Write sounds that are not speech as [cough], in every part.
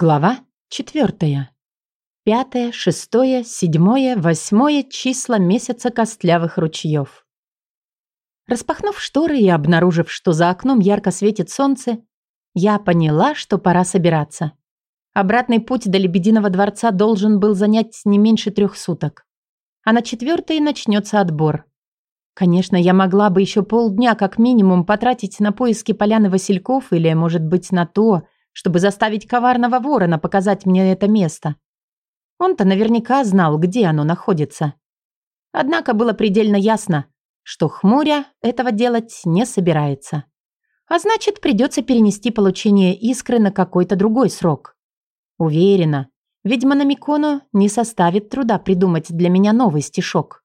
Глава четвертая. Пятое, шестое, седьмое, восьмое числа месяца костлявых ручьев. Распахнув шторы и обнаружив, что за окном ярко светит солнце, я поняла, что пора собираться. Обратный путь до Лебединого дворца должен был занять не меньше трех суток. А на четвертое начнется отбор. Конечно, я могла бы еще полдня как минимум потратить на поиски поляны Васильков или, может быть, на то, чтобы заставить коварного ворона показать мне это место. Он-то наверняка знал, где оно находится. Однако было предельно ясно, что хмуря этого делать не собирается. А значит, придется перенести получение искры на какой-то другой срок. Уверена, ведьма Намиконо не составит труда придумать для меня новый стишок.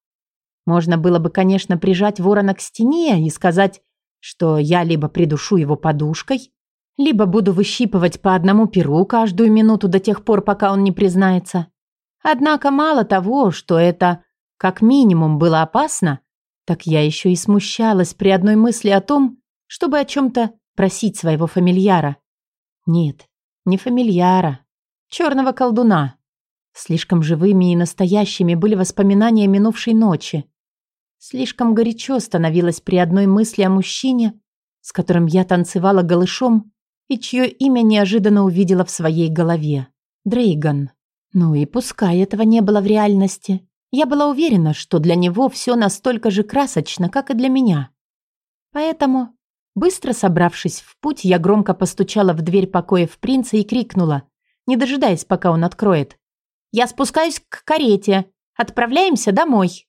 Можно было бы, конечно, прижать ворона к стене и сказать, что я либо придушу его подушкой, либо буду выщипывать по одному перу каждую минуту до тех пор, пока он не признается. Однако мало того, что это как минимум было опасно, так я еще и смущалась при одной мысли о том, чтобы о чем-то просить своего фамильяра. Нет, не фамильяра, черного колдуна. Слишком живыми и настоящими были воспоминания минувшей ночи. Слишком горячо становилось при одной мысли о мужчине, с которым я танцевала голышом и чье имя неожиданно увидела в своей голове. Дрейган. Ну и пускай этого не было в реальности. Я была уверена, что для него все настолько же красочно, как и для меня. Поэтому, быстро собравшись в путь, я громко постучала в дверь покоев принца и крикнула, не дожидаясь, пока он откроет. «Я спускаюсь к карете. Отправляемся домой».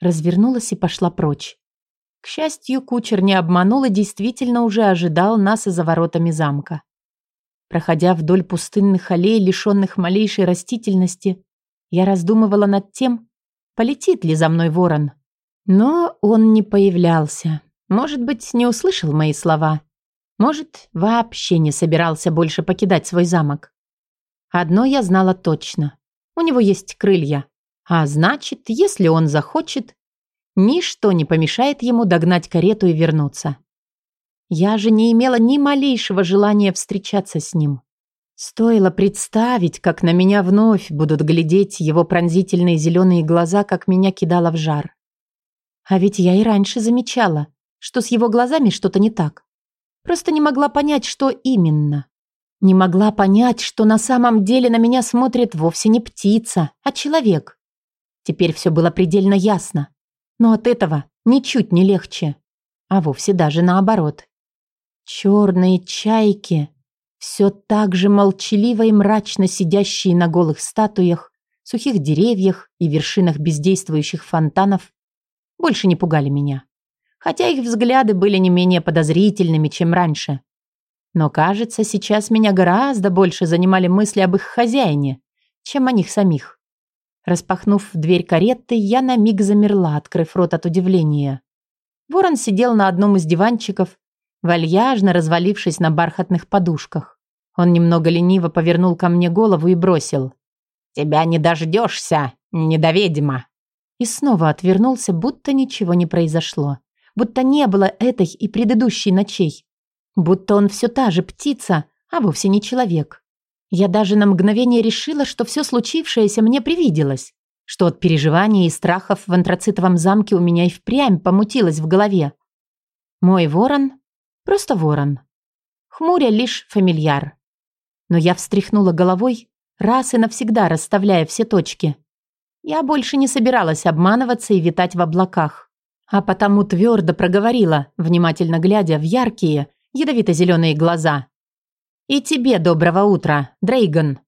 Развернулась и пошла прочь. К счастью, кучер не обманул и действительно уже ожидал нас за воротами замка. Проходя вдоль пустынных аллей, лишенных малейшей растительности, я раздумывала над тем, полетит ли за мной ворон. Но он не появлялся. Может быть, не услышал мои слова. Может, вообще не собирался больше покидать свой замок. Одно я знала точно. У него есть крылья. А значит, если он захочет, Ничто не помешает ему догнать карету и вернуться. Я же не имела ни малейшего желания встречаться с ним. Стоило представить, как на меня вновь будут глядеть его пронзительные зеленые глаза, как меня кидало в жар. А ведь я и раньше замечала, что с его глазами что-то не так. Просто не могла понять, что именно. Не могла понять, что на самом деле на меня смотрит вовсе не птица, а человек. Теперь все было предельно ясно. Но от этого ничуть не легче, а вовсе даже наоборот. Черные чайки, все так же молчаливо и мрачно сидящие на голых статуях, сухих деревьях и вершинах бездействующих фонтанов, больше не пугали меня. Хотя их взгляды были не менее подозрительными, чем раньше. Но, кажется, сейчас меня гораздо больше занимали мысли об их хозяине, чем о них самих. Распахнув дверь кареты, я на миг замерла, открыв рот от удивления. Ворон сидел на одном из диванчиков, вальяжно развалившись на бархатных подушках. Он немного лениво повернул ко мне голову и бросил. «Тебя не дождешься, недоведьма!» И снова отвернулся, будто ничего не произошло. Будто не было этой и предыдущей ночей. Будто он все та же птица, а вовсе не человек. Я даже на мгновение решила, что все случившееся мне привиделось, что от переживаний и страхов в антрацитовом замке у меня и впрямь помутилось в голове. Мой ворон — просто ворон. Хмуря лишь фамильяр. Но я встряхнула головой, раз и навсегда расставляя все точки. Я больше не собиралась обманываться и витать в облаках, а потому твердо проговорила, внимательно глядя в яркие, ядовито-зеленые глаза. «И тебе доброго утра, Дрейган!»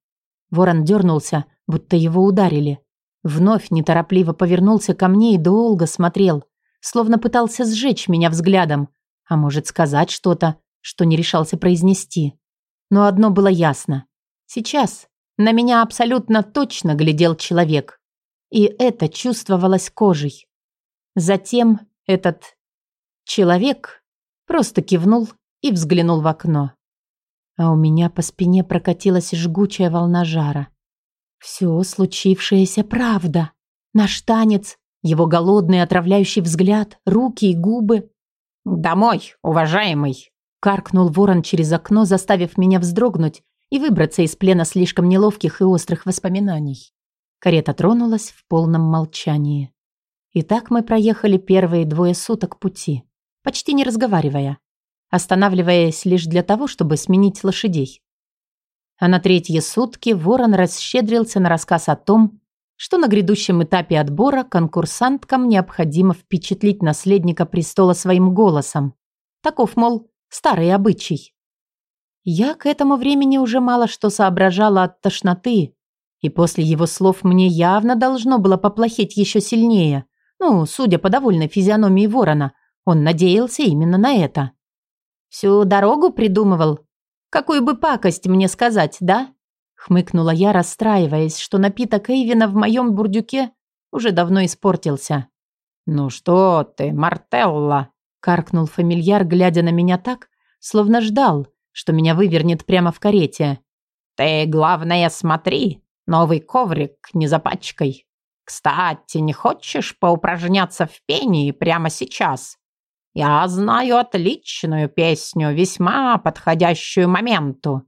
Ворон дернулся, будто его ударили. Вновь неторопливо повернулся ко мне и долго смотрел, словно пытался сжечь меня взглядом, а может сказать что-то, что не решался произнести. Но одно было ясно. Сейчас на меня абсолютно точно глядел человек. И это чувствовалось кожей. Затем этот человек просто кивнул и взглянул в окно а у меня по спине прокатилась жгучая волна жара. Все случившееся правда. Наш танец, его голодный отравляющий взгляд, руки и губы. «Домой, уважаемый!» Каркнул ворон через окно, заставив меня вздрогнуть и выбраться из плена слишком неловких и острых воспоминаний. Карета тронулась в полном молчании. И так мы проехали первые двое суток пути, почти не разговаривая, останавливаясь лишь для того, чтобы сменить лошадей. А на третьи сутки Ворон расщедрился на рассказ о том, что на грядущем этапе отбора конкурсанткам необходимо впечатлить наследника престола своим голосом. Таков, мол, старый обычай. Я к этому времени уже мало что соображала от тошноты, и после его слов мне явно должно было поплохеть еще сильнее. Ну, судя по довольной физиономии ворона, он надеялся именно на это. «Всю дорогу придумывал? Какую бы пакость мне сказать, да?» Хмыкнула я, расстраиваясь, что напиток Эйвина в моем бурдюке уже давно испортился. «Ну что ты, Мартелла!» – каркнул фамильяр, глядя на меня так, словно ждал, что меня вывернет прямо в карете. «Ты, главное, смотри, новый коврик не запачкай. Кстати, не хочешь поупражняться в пении прямо сейчас? Я знаю отличную песню, весьма подходящую моменту.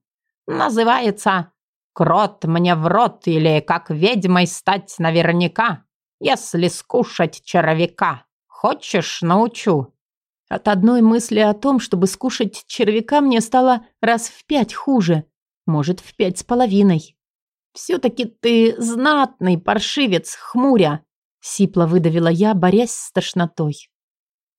Называется «Крот мне в рот» или «Как ведьмой стать наверняка, если скушать червяка. Хочешь, научу?» От одной мысли о том, чтобы скушать червяка, мне стало раз в пять хуже. Может, в пять с половиной. «Все-таки ты знатный паршивец, хмуря!» Сипло выдавила я, борясь с тошнотой.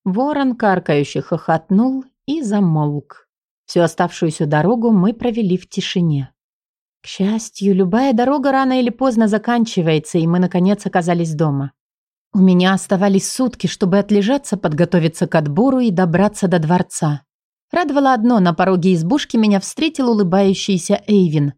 Ворон каркающе хохотнул и замолк. Всю оставшуюся дорогу мы провели в тишине. К счастью, любая дорога рано или поздно заканчивается, и мы, наконец, оказались дома. У меня оставались сутки, чтобы отлежаться, подготовиться к отбору и добраться до дворца. Радовало одно, на пороге избушки меня встретил улыбающийся Эйвин,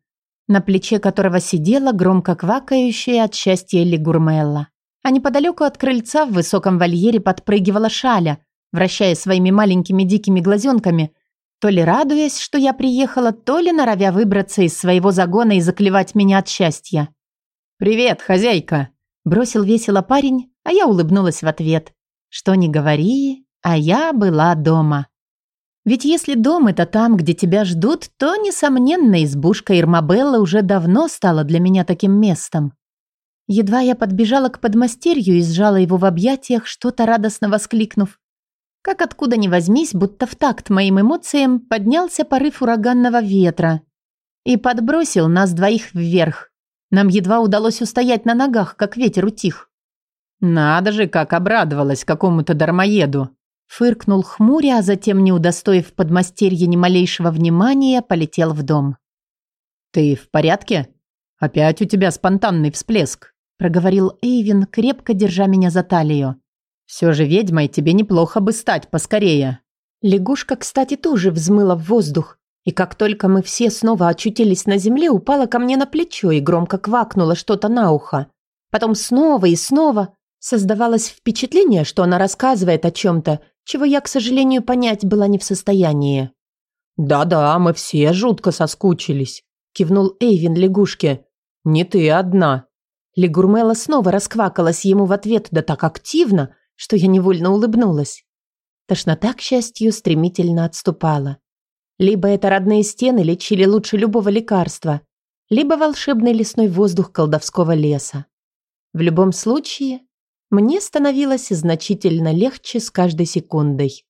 на плече которого сидела громко квакающая от счастья Лигурмелла. А неподалеку от крыльца в высоком вольере подпрыгивала шаля, вращая своими маленькими дикими глазенками, то ли радуясь, что я приехала, то ли норовя выбраться из своего загона и заклевать меня от счастья. «Привет, хозяйка!» – бросил весело парень, а я улыбнулась в ответ. Что ни говори, а я была дома. Ведь если дом – это там, где тебя ждут, то, несомненно, избушка Ирмабелла уже давно стала для меня таким местом. Едва я подбежала к подмастерью и сжала его в объятиях, что-то радостно воскликнув. Как откуда ни возьмись, будто в такт моим эмоциям поднялся порыв ураганного ветра и подбросил нас двоих вверх. Нам едва удалось устоять на ногах, как ветер утих. «Надо же, как обрадовалась какому-то дармоеду!» Фыркнул хмуря, а затем, не удостоив подмастерья ни малейшего внимания, полетел в дом. «Ты в порядке? Опять у тебя спонтанный всплеск», проговорил Эйвин, крепко держа меня за талию. «Все же ведьмой тебе неплохо бы стать поскорее». Лягушка, кстати, тоже взмыла в воздух, и как только мы все снова очутились на земле, упала ко мне на плечо и громко квакнула что-то на ухо. Потом снова и снова, Создавалось впечатление, что она рассказывает о чем-то, чего я, к сожалению, понять была не в состоянии. «Да-да, мы все жутко соскучились», – кивнул Эйвин лягушке. «Не ты одна». Легурмела снова расквакалась ему в ответ, да так активно, что я невольно улыбнулась. Тошнота, к счастью, стремительно отступала. Либо это родные стены лечили лучше любого лекарства, либо волшебный лесной воздух колдовского леса. В любом случае, мне становилось значительно легче с каждой секундой.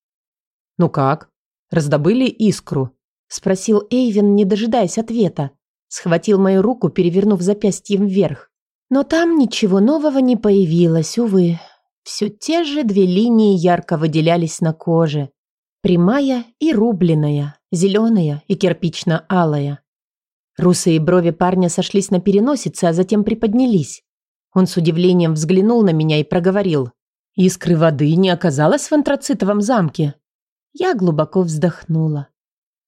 «Ну как? Раздобыли искру?» – спросил Эйвен, не дожидаясь ответа. Схватил мою руку, перевернув запястьем вверх. Но там ничего нового не появилось, увы. Все те же две линии ярко выделялись на коже. Прямая и рубленая, зеленая и кирпично-алая. Русые брови парня сошлись на переносице, а затем приподнялись. Он с удивлением взглянул на меня и проговорил. «Искры воды не оказалось в антрацитовом замке?» Я глубоко вздохнула.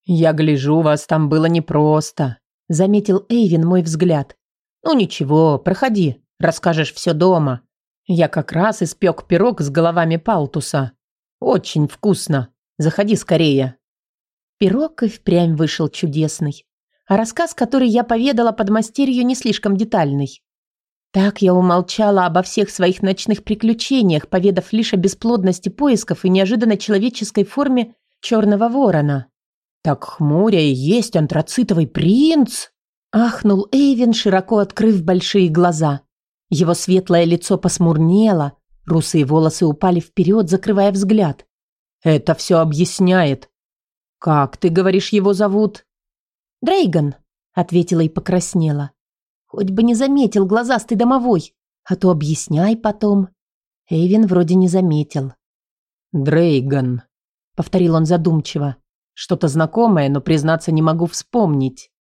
«Я гляжу, вас там было непросто», — заметил Эйвин мой взгляд. «Ну ничего, проходи, расскажешь все дома. Я как раз испек пирог с головами палтуса. Очень вкусно. Заходи скорее». Пирог и впрямь вышел чудесный. А рассказ, который я поведала под мастерью, не слишком детальный. Так я умолчала обо всех своих ночных приключениях, поведав лишь о бесплодности поисков и неожиданно человеческой форме черного ворона. «Так хмуря и есть антрацитовый принц!» Ахнул Эйвин, широко открыв большие глаза. Его светлое лицо посмурнело, русые волосы упали вперед, закрывая взгляд. «Это все объясняет. Как, ты говоришь, его зовут?» «Дрейган», — ответила и покраснела. «Хоть бы не заметил глазастый домовой, а то объясняй потом». Эйвин вроде не заметил. «Дрейган», — повторил он задумчиво. «Что-то знакомое, но, признаться, не могу вспомнить».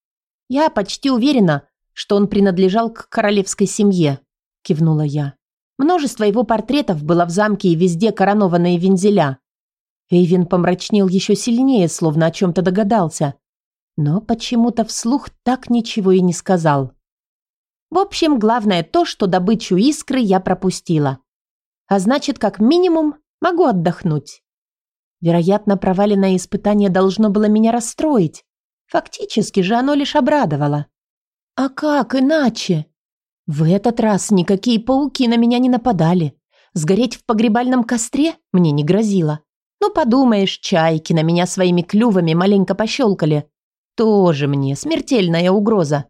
«Я почти уверена, что он принадлежал к королевской семье», — кивнула я. «Множество его портретов было в замке и везде коронованные вензеля». Эйвин помрачнел еще сильнее, словно о чем-то догадался. Но почему-то вслух так ничего и не сказал. В общем, главное то, что добычу искры я пропустила. А значит, как минимум, могу отдохнуть. Вероятно, проваленное испытание должно было меня расстроить. Фактически же оно лишь обрадовало. А как иначе? В этот раз никакие пауки на меня не нападали. Сгореть в погребальном костре мне не грозило. Ну, подумаешь, чайки на меня своими клювами маленько пощелкали. Тоже мне смертельная угроза.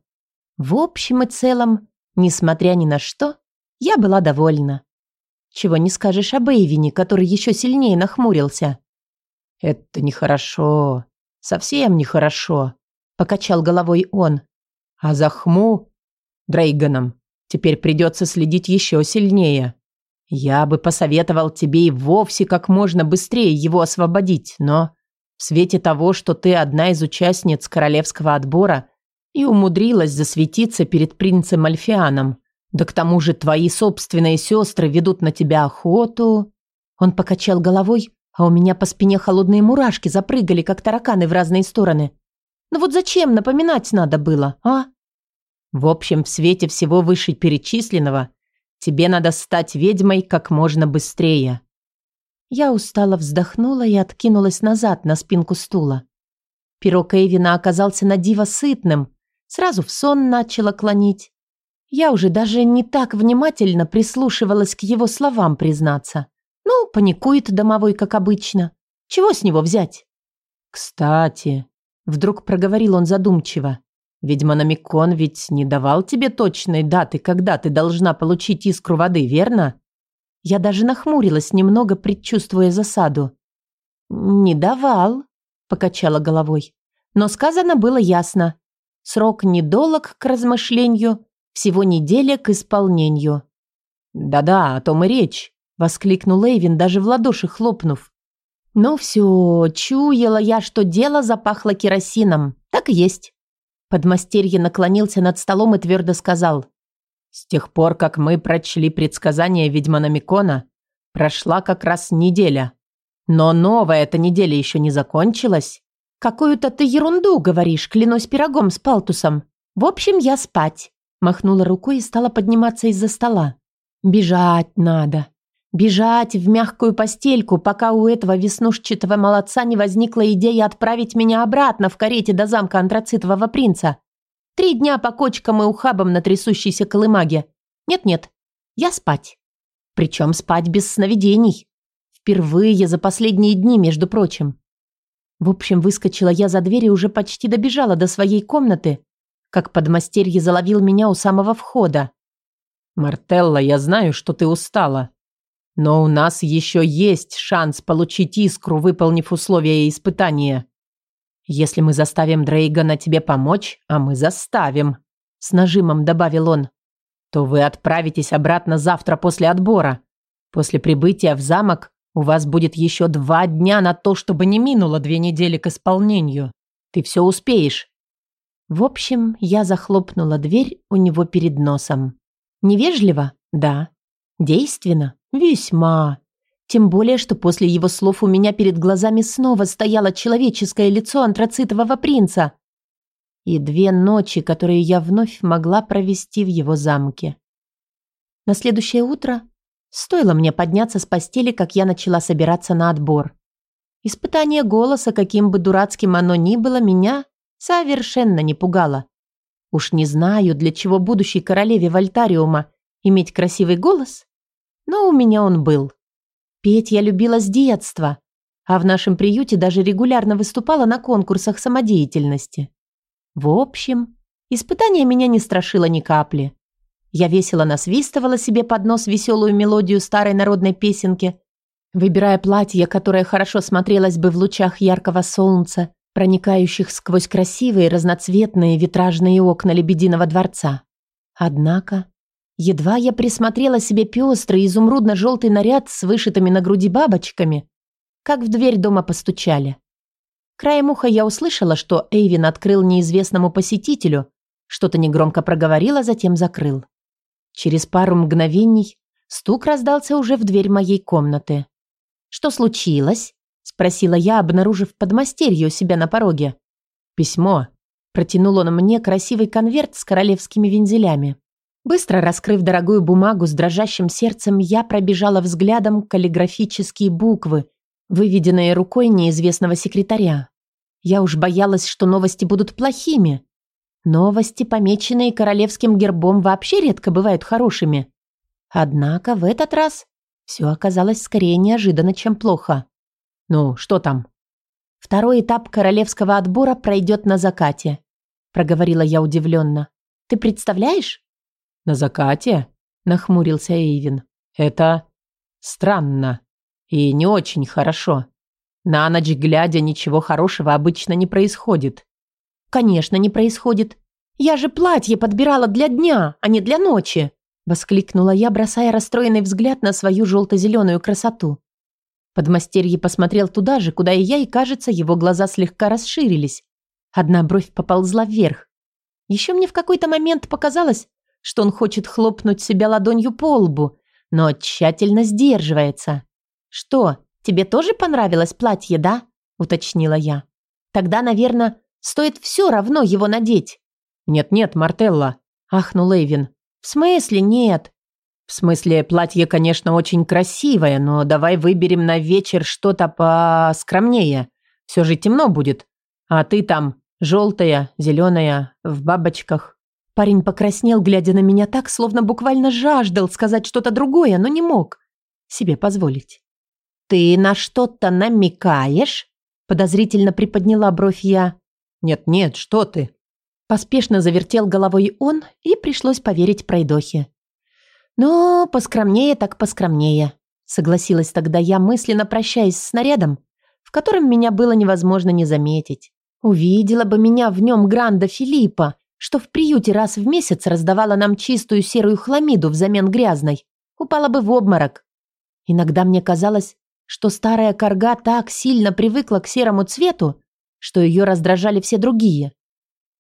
В общем и целом, несмотря ни на что, я была довольна. Чего не скажешь об Эйвине, который еще сильнее нахмурился. «Это нехорошо. Совсем нехорошо», — покачал головой он. «А за Хму, Дрейганом, теперь придется следить еще сильнее. Я бы посоветовал тебе и вовсе как можно быстрее его освободить, но в свете того, что ты одна из участниц королевского отбора и умудрилась засветиться перед принцем Альфианом, да к тому же твои собственные сестры ведут на тебя охоту...» Он покачал головой, а у меня по спине холодные мурашки запрыгали, как тараканы в разные стороны. Ну вот зачем напоминать надо было, а? В общем, в свете всего вышеперечисленного тебе надо стать ведьмой как можно быстрее. Я устало вздохнула и откинулась назад на спинку стула. Пирог Эйвина оказался на диво сытным, сразу в сон начала клонить. Я уже даже не так внимательно прислушивалась к его словам, признаться. Ну, паникует домовой, как обычно. Чего с него взять? Кстати, вдруг проговорил он задумчиво. Ведьмономикон ведь не давал тебе точной даты, когда ты должна получить искру воды, верно? Я даже нахмурилась немного, предчувствуя засаду. «Не давал», — покачала головой. Но сказано было ясно. Срок недолог к размышлению, всего неделя к исполнению. «Да-да, о том и речь воскликнул Эйвин, даже в ладоши хлопнув. «Ну все, чуяла я, что дело запахло керосином. Так и есть». Подмастерье наклонился над столом и твердо сказал. «С тех пор, как мы прочли предсказание ведьмана Микона, прошла как раз неделя. Но новая эта неделя еще не закончилась». «Какую-то ты ерунду говоришь, клянусь пирогом с палтусом. В общем, я спать». Махнула рукой и стала подниматься из-за стола. «Бежать надо. Бежать в мягкую постельку, пока у этого веснушчатого молодца не возникла идея отправить меня обратно в карете до замка антрацитового принца. Три дня по кочкам и ухабам на трясущейся колымаге. Нет-нет, я спать. Причем спать без сновидений. Впервые за последние дни, между прочим. В общем, выскочила я за дверь и уже почти добежала до своей комнаты, как подмастерье заловил меня у самого входа. «Мартелла, я знаю, что ты устала», но у нас еще есть шанс получить искру, выполнив условия испытания. Если мы заставим Дрейгана тебе помочь, а мы заставим, с нажимом добавил он, то вы отправитесь обратно завтра после отбора. После прибытия в замок у вас будет еще два дня на то, чтобы не минуло две недели к исполнению. Ты все успеешь. В общем, я захлопнула дверь у него перед носом. Невежливо? Да. Действенно? Весьма. Тем более, что после его слов у меня перед глазами снова стояло человеческое лицо антрацитового принца. И две ночи, которые я вновь могла провести в его замке. На следующее утро стоило мне подняться с постели, как я начала собираться на отбор. Испытание голоса, каким бы дурацким оно ни было, меня совершенно не пугало. Уж не знаю, для чего будущей королеве Вольтариума иметь красивый голос, но у меня он был. Петь я любила с детства, а в нашем приюте даже регулярно выступала на конкурсах самодеятельности. В общем, испытание меня не страшило ни капли. Я весело насвистывала себе под нос веселую мелодию старой народной песенки, выбирая платье, которое хорошо смотрелось бы в лучах яркого солнца, проникающих сквозь красивые разноцветные витражные окна Лебединого дворца. Однако, едва я присмотрела себе пестрый изумрудно-желтый наряд с вышитыми на груди бабочками, как в дверь дома постучали. Краем уха я услышала, что Эйвин открыл неизвестному посетителю, что-то негромко проговорил, а затем закрыл. Через пару мгновений стук раздался уже в дверь моей комнаты. «Что случилось?» – спросила я, обнаружив подмастерье у себя на пороге. «Письмо», – протянул он мне красивый конверт с королевскими вензелями. Быстро раскрыв дорогую бумагу с дрожащим сердцем, я пробежала взглядом каллиграфические буквы – выведенные рукой неизвестного секретаря. Я уж боялась, что новости будут плохими. Новости, помеченные королевским гербом, вообще редко бывают хорошими. Однако в этот раз все оказалось скорее неожиданно, чем плохо. «Ну, что там?» «Второй этап королевского отбора пройдет на закате», проговорила я удивленно. «Ты представляешь?» «На закате?» нахмурился Эйвин. «Это странно». И не очень хорошо. На ночь глядя, ничего хорошего обычно не происходит. Конечно, не происходит. Я же платье подбирала для дня, а не для ночи, воскликнула я, бросая расстроенный взгляд на свою желто-зеленую красоту. Подмастерье посмотрел туда же, куда и я, и, кажется, его глаза слегка расширились. Одна бровь поползла вверх. Еще мне в какой-то момент показалось, что он хочет хлопнуть себя ладонью по лбу, но тщательно сдерживается. «Что, тебе тоже понравилось платье, да?» – уточнила я. «Тогда, наверное, стоит все равно его надеть». «Нет-нет, Мартелла», – ахнул Эйвин. «В смысле нет?» «В смысле, платье, конечно, очень красивое, но давай выберем на вечер что-то поскромнее. Все же темно будет. А ты там желтая, зеленая, в бабочках». Парень покраснел, глядя на меня так, словно буквально жаждал сказать что-то другое, но не мог себе позволить. «Ты на что-то намекаешь?» Подозрительно приподняла бровь я. «Нет-нет, что ты?» Поспешно завертел головой он, и пришлось поверить пройдохе. «Ну, поскромнее так поскромнее», согласилась тогда я, мысленно прощаясь с снарядом, в котором меня было невозможно не заметить. Увидела бы меня в нем Гранда Филиппа, что в приюте раз в месяц раздавала нам чистую серую хламиду взамен грязной, упала бы в обморок. Иногда мне казалось, что старая корга так сильно привыкла к серому цвету, что ее раздражали все другие.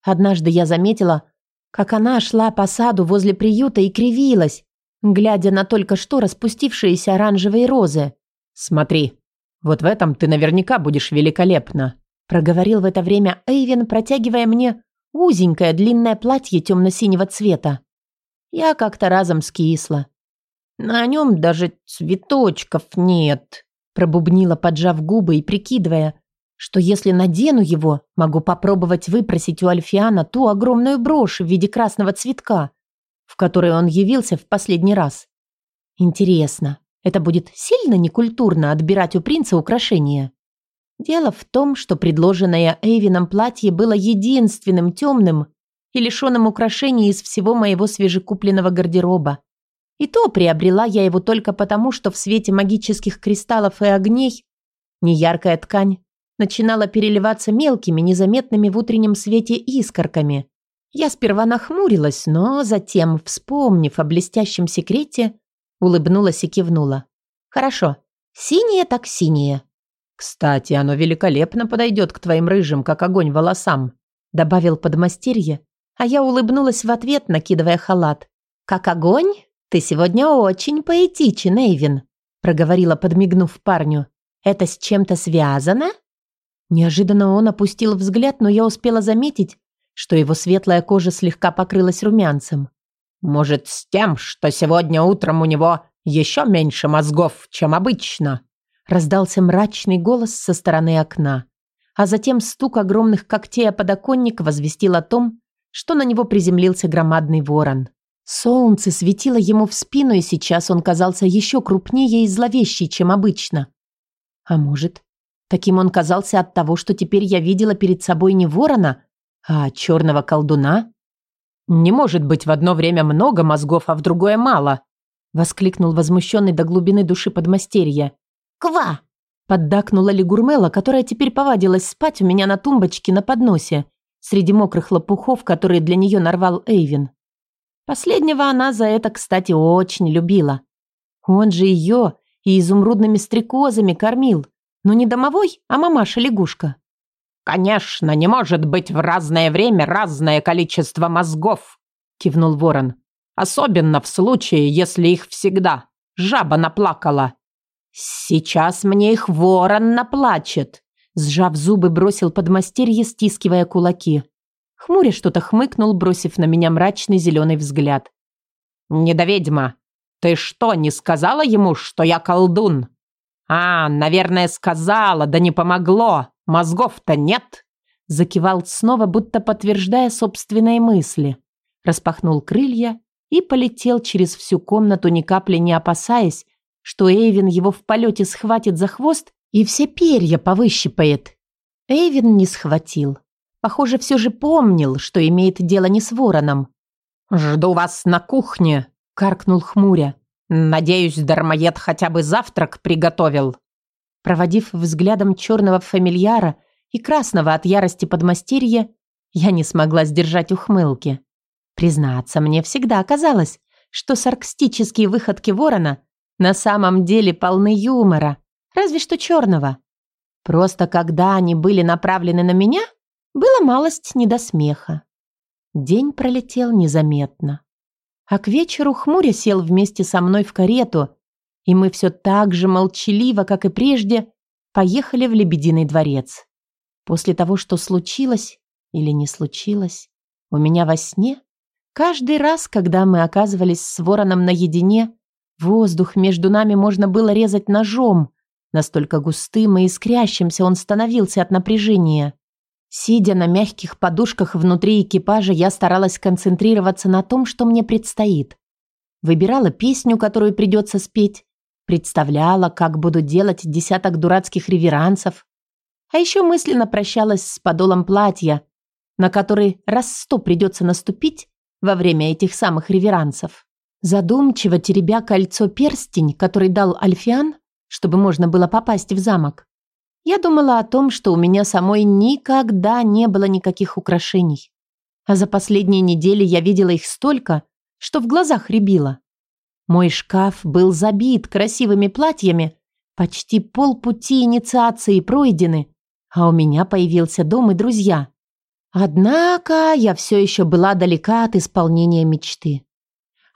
Однажды я заметила, как она шла по саду возле приюта и кривилась, глядя на только что распустившиеся оранжевые розы. «Смотри, вот в этом ты наверняка будешь великолепна», проговорил в это время Эйвен, протягивая мне узенькое длинное платье темно-синего цвета. Я как-то разом скисла. На нем даже цветочков нет пробубнила, поджав губы и прикидывая, что если надену его, могу попробовать выпросить у Альфиана ту огромную брошь в виде красного цветка, в которой он явился в последний раз. Интересно, это будет сильно некультурно отбирать у принца украшения? Дело в том, что предложенное Эйвином платье было единственным темным и лишенным украшений из всего моего свежекупленного гардероба. И то приобрела я его только потому, что в свете магических кристаллов и огней неяркая ткань начинала переливаться мелкими, незаметными в утреннем свете искорками. Я сперва нахмурилась, но затем, вспомнив о блестящем секрете, улыбнулась и кивнула. «Хорошо, синее так синее». «Кстати, оно великолепно подойдет к твоим рыжим, как огонь волосам», добавил подмастерье, а я улыбнулась в ответ, накидывая халат. «Как огонь? «Ты сегодня очень поэтичен, Эйвин», – проговорила, подмигнув парню. «Это с чем-то связано?» Неожиданно он опустил взгляд, но я успела заметить, что его светлая кожа слегка покрылась румянцем. «Может, с тем, что сегодня утром у него еще меньше мозгов, чем обычно?» Раздался мрачный голос со стороны окна. А затем стук огромных когтей о подоконник возвестил о том, что на него приземлился громадный ворон. Солнце светило ему в спину, и сейчас он казался еще крупнее и зловещей, чем обычно. А может, Таким он казался от того, что теперь я видела перед собой не ворона, а черного колдуна. «Не может быть в одно время много мозгов, а в другое мало», воскликнул возмущенный до глубины души подмастерье. «Ква!» поддакнула Лигурмела, которая теперь повадилась спать у меня на тумбочке на подносе, среди мокрых лопухов, которые для нее нарвал Эйвин. Последнего она за это, кстати, очень любила. Он же ее и изумрудными стрекозами кормил, но не домовой, а мамаша-лягушка. «Конечно, не может быть в разное время разное количество мозгов», – кивнул ворон. «Особенно в случае, если их всегда жаба наплакала». «Сейчас мне их ворон наплачет», – сжав зубы, бросил подмастерье, стискивая кулаки. Хмуря что-то хмыкнул, бросив на меня мрачный зеленый взгляд. «Недоведьма, ты что, не сказала ему, что я колдун?» «А, наверное, сказала, да не помогло. Мозгов-то нет!» Закивал снова, будто подтверждая собственные мысли. Распахнул крылья и полетел через всю комнату, ни капли не опасаясь, что Эйвин его в полете схватит за хвост и все перья повыщипает. Эйвин не схватил. Похоже, все же помнил, что имеет дело не с вороном. «Жду вас на кухне», — каркнул хмуря. «Надеюсь, дармоед хотя бы завтрак приготовил». Проводив взглядом черного фамильяра и красного от ярости подмастерья, я не смогла сдержать ухмылки. Признаться, мне всегда казалось, что саркстические выходки ворона на самом деле полны юмора, разве что черного. Просто когда они были направлены на меня, было малость не до смеха. День пролетел незаметно. А к вечеру хмуря сел вместе со мной в карету, и мы все так же молчаливо, как и прежде, поехали в Лебединый дворец. После того, что случилось или не случилось, у меня во сне, каждый раз, когда мы оказывались с вороном наедине, воздух между нами можно было резать ножом, настолько густым и искрящимся он становился от напряжения. Сидя на мягких подушках внутри экипажа, я старалась концентрироваться на том, что мне предстоит. Выбирала песню, которую придется спеть, Представляла, как буду делать десяток дурацких реверансов. А еще мысленно прощалась с подолом платья, на который раз сто придется наступить во время этих самых реверансов. Задумчиво теребя кольцо-перстень, который дал Альфиан, чтобы можно было попасть в замок, я думала о том, что у меня самой никогда не было никаких украшений. А за последние недели я видела их столько, что в глазах рябило. Мой шкаф был забит красивыми платьями, почти полпути инициации пройдены, а у меня появился дом и друзья. Однако я все еще была далека от исполнения мечты.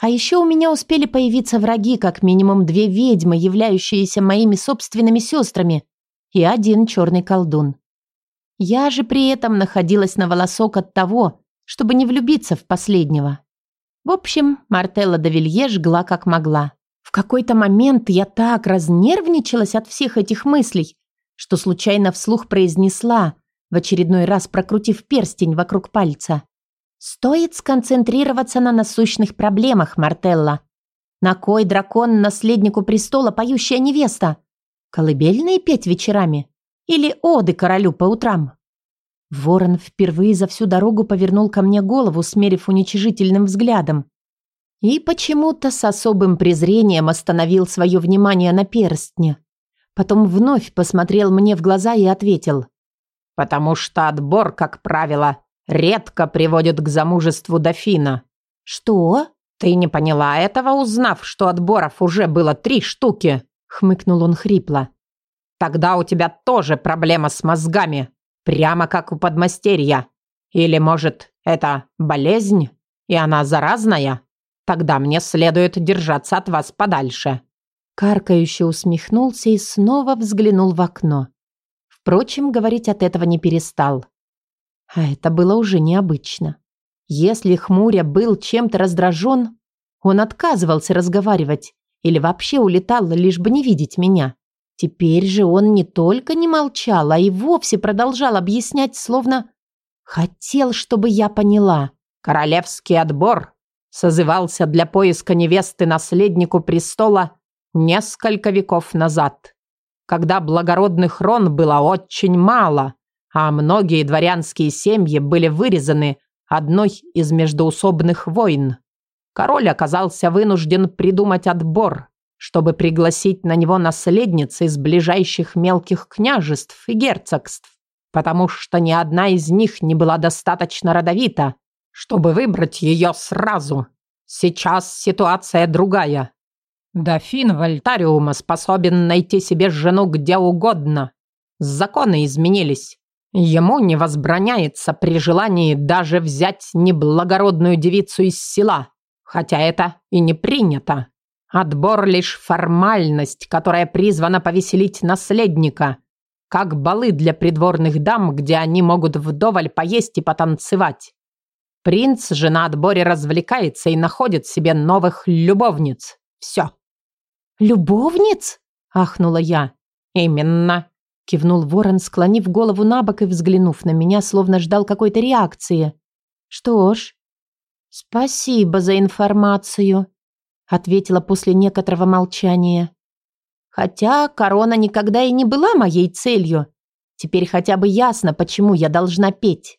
А еще у меня успели появиться враги, как минимум две ведьмы, являющиеся моими собственными сестрами, и один черный колдун. Я же при этом находилась на волосок от того, чтобы не влюбиться в последнего. В общем, Мартелла де Вилье жгла как могла. В какой-то момент я так разнервничалась от всех этих мыслей, что случайно вслух произнесла, в очередной раз прокрутив перстень вокруг пальца. «Стоит сконцентрироваться на насущных проблемах, Мартелла. На кой дракон наследнику престола поющая невеста? Колыбельные петь вечерами? Или оды королю по утрам?» Ворон впервые за всю дорогу повернул ко мне голову, смерив уничижительным взглядом. И почему-то с особым презрением остановил свое внимание на перстне. Потом вновь посмотрел мне в глаза и ответил. «Потому что отбор, как правило, редко приводит к замужеству дофина». «Что?» «Ты не поняла этого, узнав, что отборов уже было три штуки?» хмыкнул он хрипло. «Тогда у тебя тоже проблема с мозгами. Прямо как у подмастерья. Или, может, это болезнь, и она заразная? Тогда мне следует держаться от вас подальше». Каркающе усмехнулся и снова взглянул в окно. Впрочем, говорить от этого не перестал. А это было уже необычно. Если Хмуря был чем-то раздражен, он отказывался разговаривать или вообще улетал, лишь бы не видеть меня. Теперь же он не только не молчал, а и вовсе продолжал объяснять, словно хотел, чтобы я поняла. Королевский отбор созывался для поиска невесты наследнику престола несколько веков назад. когда благородных рон было очень мало, а многие дворянские семьи были вырезаны одной из междоусобных войн. Король оказался вынужден придумать отбор, чтобы пригласить на него наследниц из ближайших мелких княжеств и герцогств, потому что ни одна из них не была достаточно родовита, чтобы выбрать ее сразу. Сейчас ситуация другая. Дофин Вольтариума способен найти себе жену где угодно. Законы изменились. Ему не возбраняется при желании даже взять неблагородную девицу из села, хотя это и не принято. Отбор лишь формальность, которая призвана повеселить наследника, как балы для придворных дам, где они могут вдоволь поесть и потанцевать. Принц же на отборе развлекается и находит себе новых любовниц. Все. «Любовниц?» – ахнула я. «Именно», – кивнул ворон, склонив голову на бок и взглянув на меня, словно ждал какой-то реакции. «Что ж, спасибо за информацию», – ответила после некоторого молчания. «Хотя корона никогда и не была моей целью. Теперь хотя бы ясно, почему я должна петь».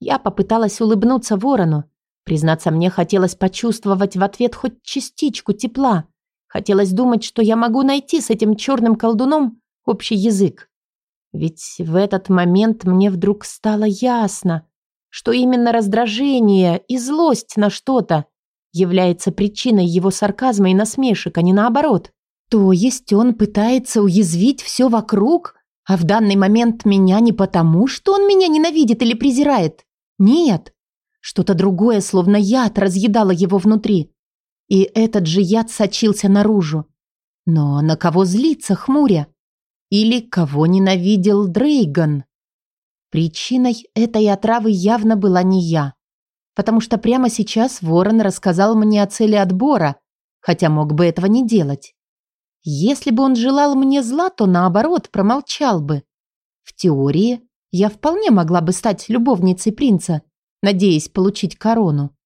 Я попыталась улыбнуться ворону. Признаться, мне хотелось почувствовать в ответ хоть частичку тепла. Хотелось думать, что я могу найти с этим черным колдуном общий язык. Ведь в этот момент мне вдруг стало ясно, что именно раздражение и злость на что-то является причиной его сарказма и насмешек, а не наоборот. То есть он пытается уязвить все вокруг, а в данный момент меня не потому, что он меня ненавидит или презирает. Нет, что-то другое, словно яд, разъедало его внутри. И этот же яд сочился наружу. Но на кого злиться хмуря? Или кого ненавидел Дрейган? Причиной этой отравы явно была не я. Потому что прямо сейчас Ворон рассказал мне о цели отбора, хотя мог бы этого не делать. Если бы он желал мне зла, то наоборот промолчал бы. В теории я вполне могла бы стать любовницей принца, надеясь получить корону.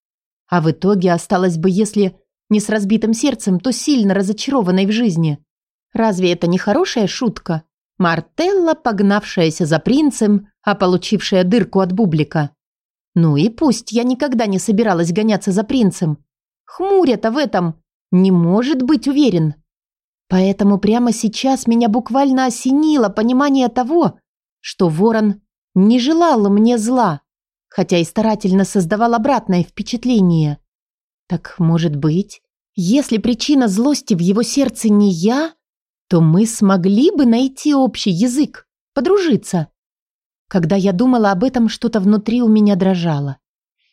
А в итоге осталась бы, если не с разбитым сердцем, то сильно разочарованной в жизни. Разве это не хорошая шутка? Мартелла, погнавшаяся за принцем, а получившая дырку от бублика. Ну и пусть я никогда не собиралась гоняться за принцем. Хмуря-то в этом не может быть уверен. Поэтому прямо сейчас меня буквально осенило понимание того, что ворон не желал мне зла, хотя и старательно создавал обратное впечатление. Так, может быть, если причина злости в его сердце не я, то мы смогли бы найти общий язык, подружиться. Когда я думала об этом, что-то внутри у меня дрожало.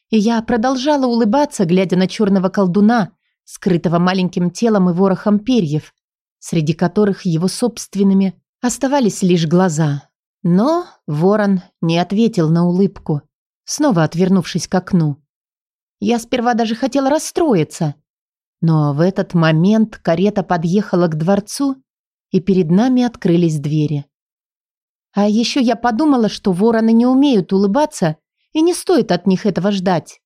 И я продолжала улыбаться, глядя на черного колдуна, скрытого маленьким телом и ворохом перьев, среди которых его собственными оставались лишь глаза. Но ворон не ответил на улыбку, снова отвернувшись к окну. Я сперва даже хотела расстроиться. Но в этот момент карета подъехала к дворцу, и перед нами открылись двери. А еще я подумала, что вороны не умеют улыбаться, и не стоит от них этого ждать.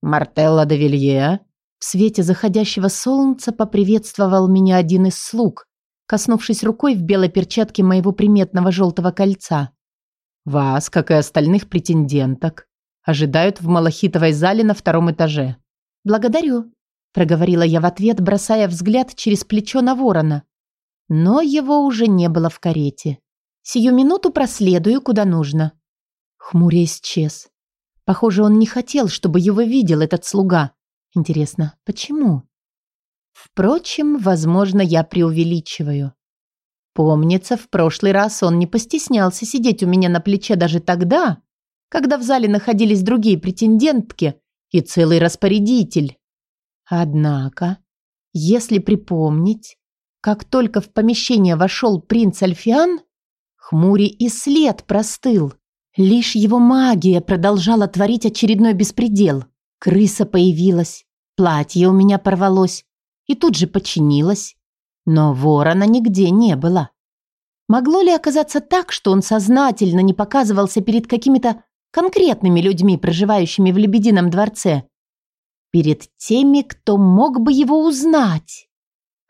«Мартелла де Вилье?» В свете заходящего солнца поприветствовал меня один из слуг, коснувшись рукой в белой перчатке моего приметного желтого кольца. «Вас, как и остальных претенденток, ожидают в малахитовой зале на втором этаже. «Благодарю», – проговорила я в ответ, бросая взгляд через плечо на ворона. Но его уже не было в карете. «Сию минуту проследую, куда нужно». Хмуря исчез. Похоже, он не хотел, чтобы его видел этот слуга. Интересно, почему? Впрочем, возможно, я преувеличиваю. Помнится, в прошлый раз он не постеснялся сидеть у меня на плече даже тогда, когда в зале находились другие претендентки и целый распорядитель. Однако, если припомнить, как только в помещение вошел принц Альфиан, хмури и след простыл. Лишь его магия продолжала творить очередной беспредел. Крыса появилась, платье у меня порвалось и тут же починилось. Но ворона нигде не было. Могло ли оказаться так, что он сознательно не показывался перед какими-то конкретными людьми, проживающими в Лебедином дворце, перед теми, кто мог бы его узнать.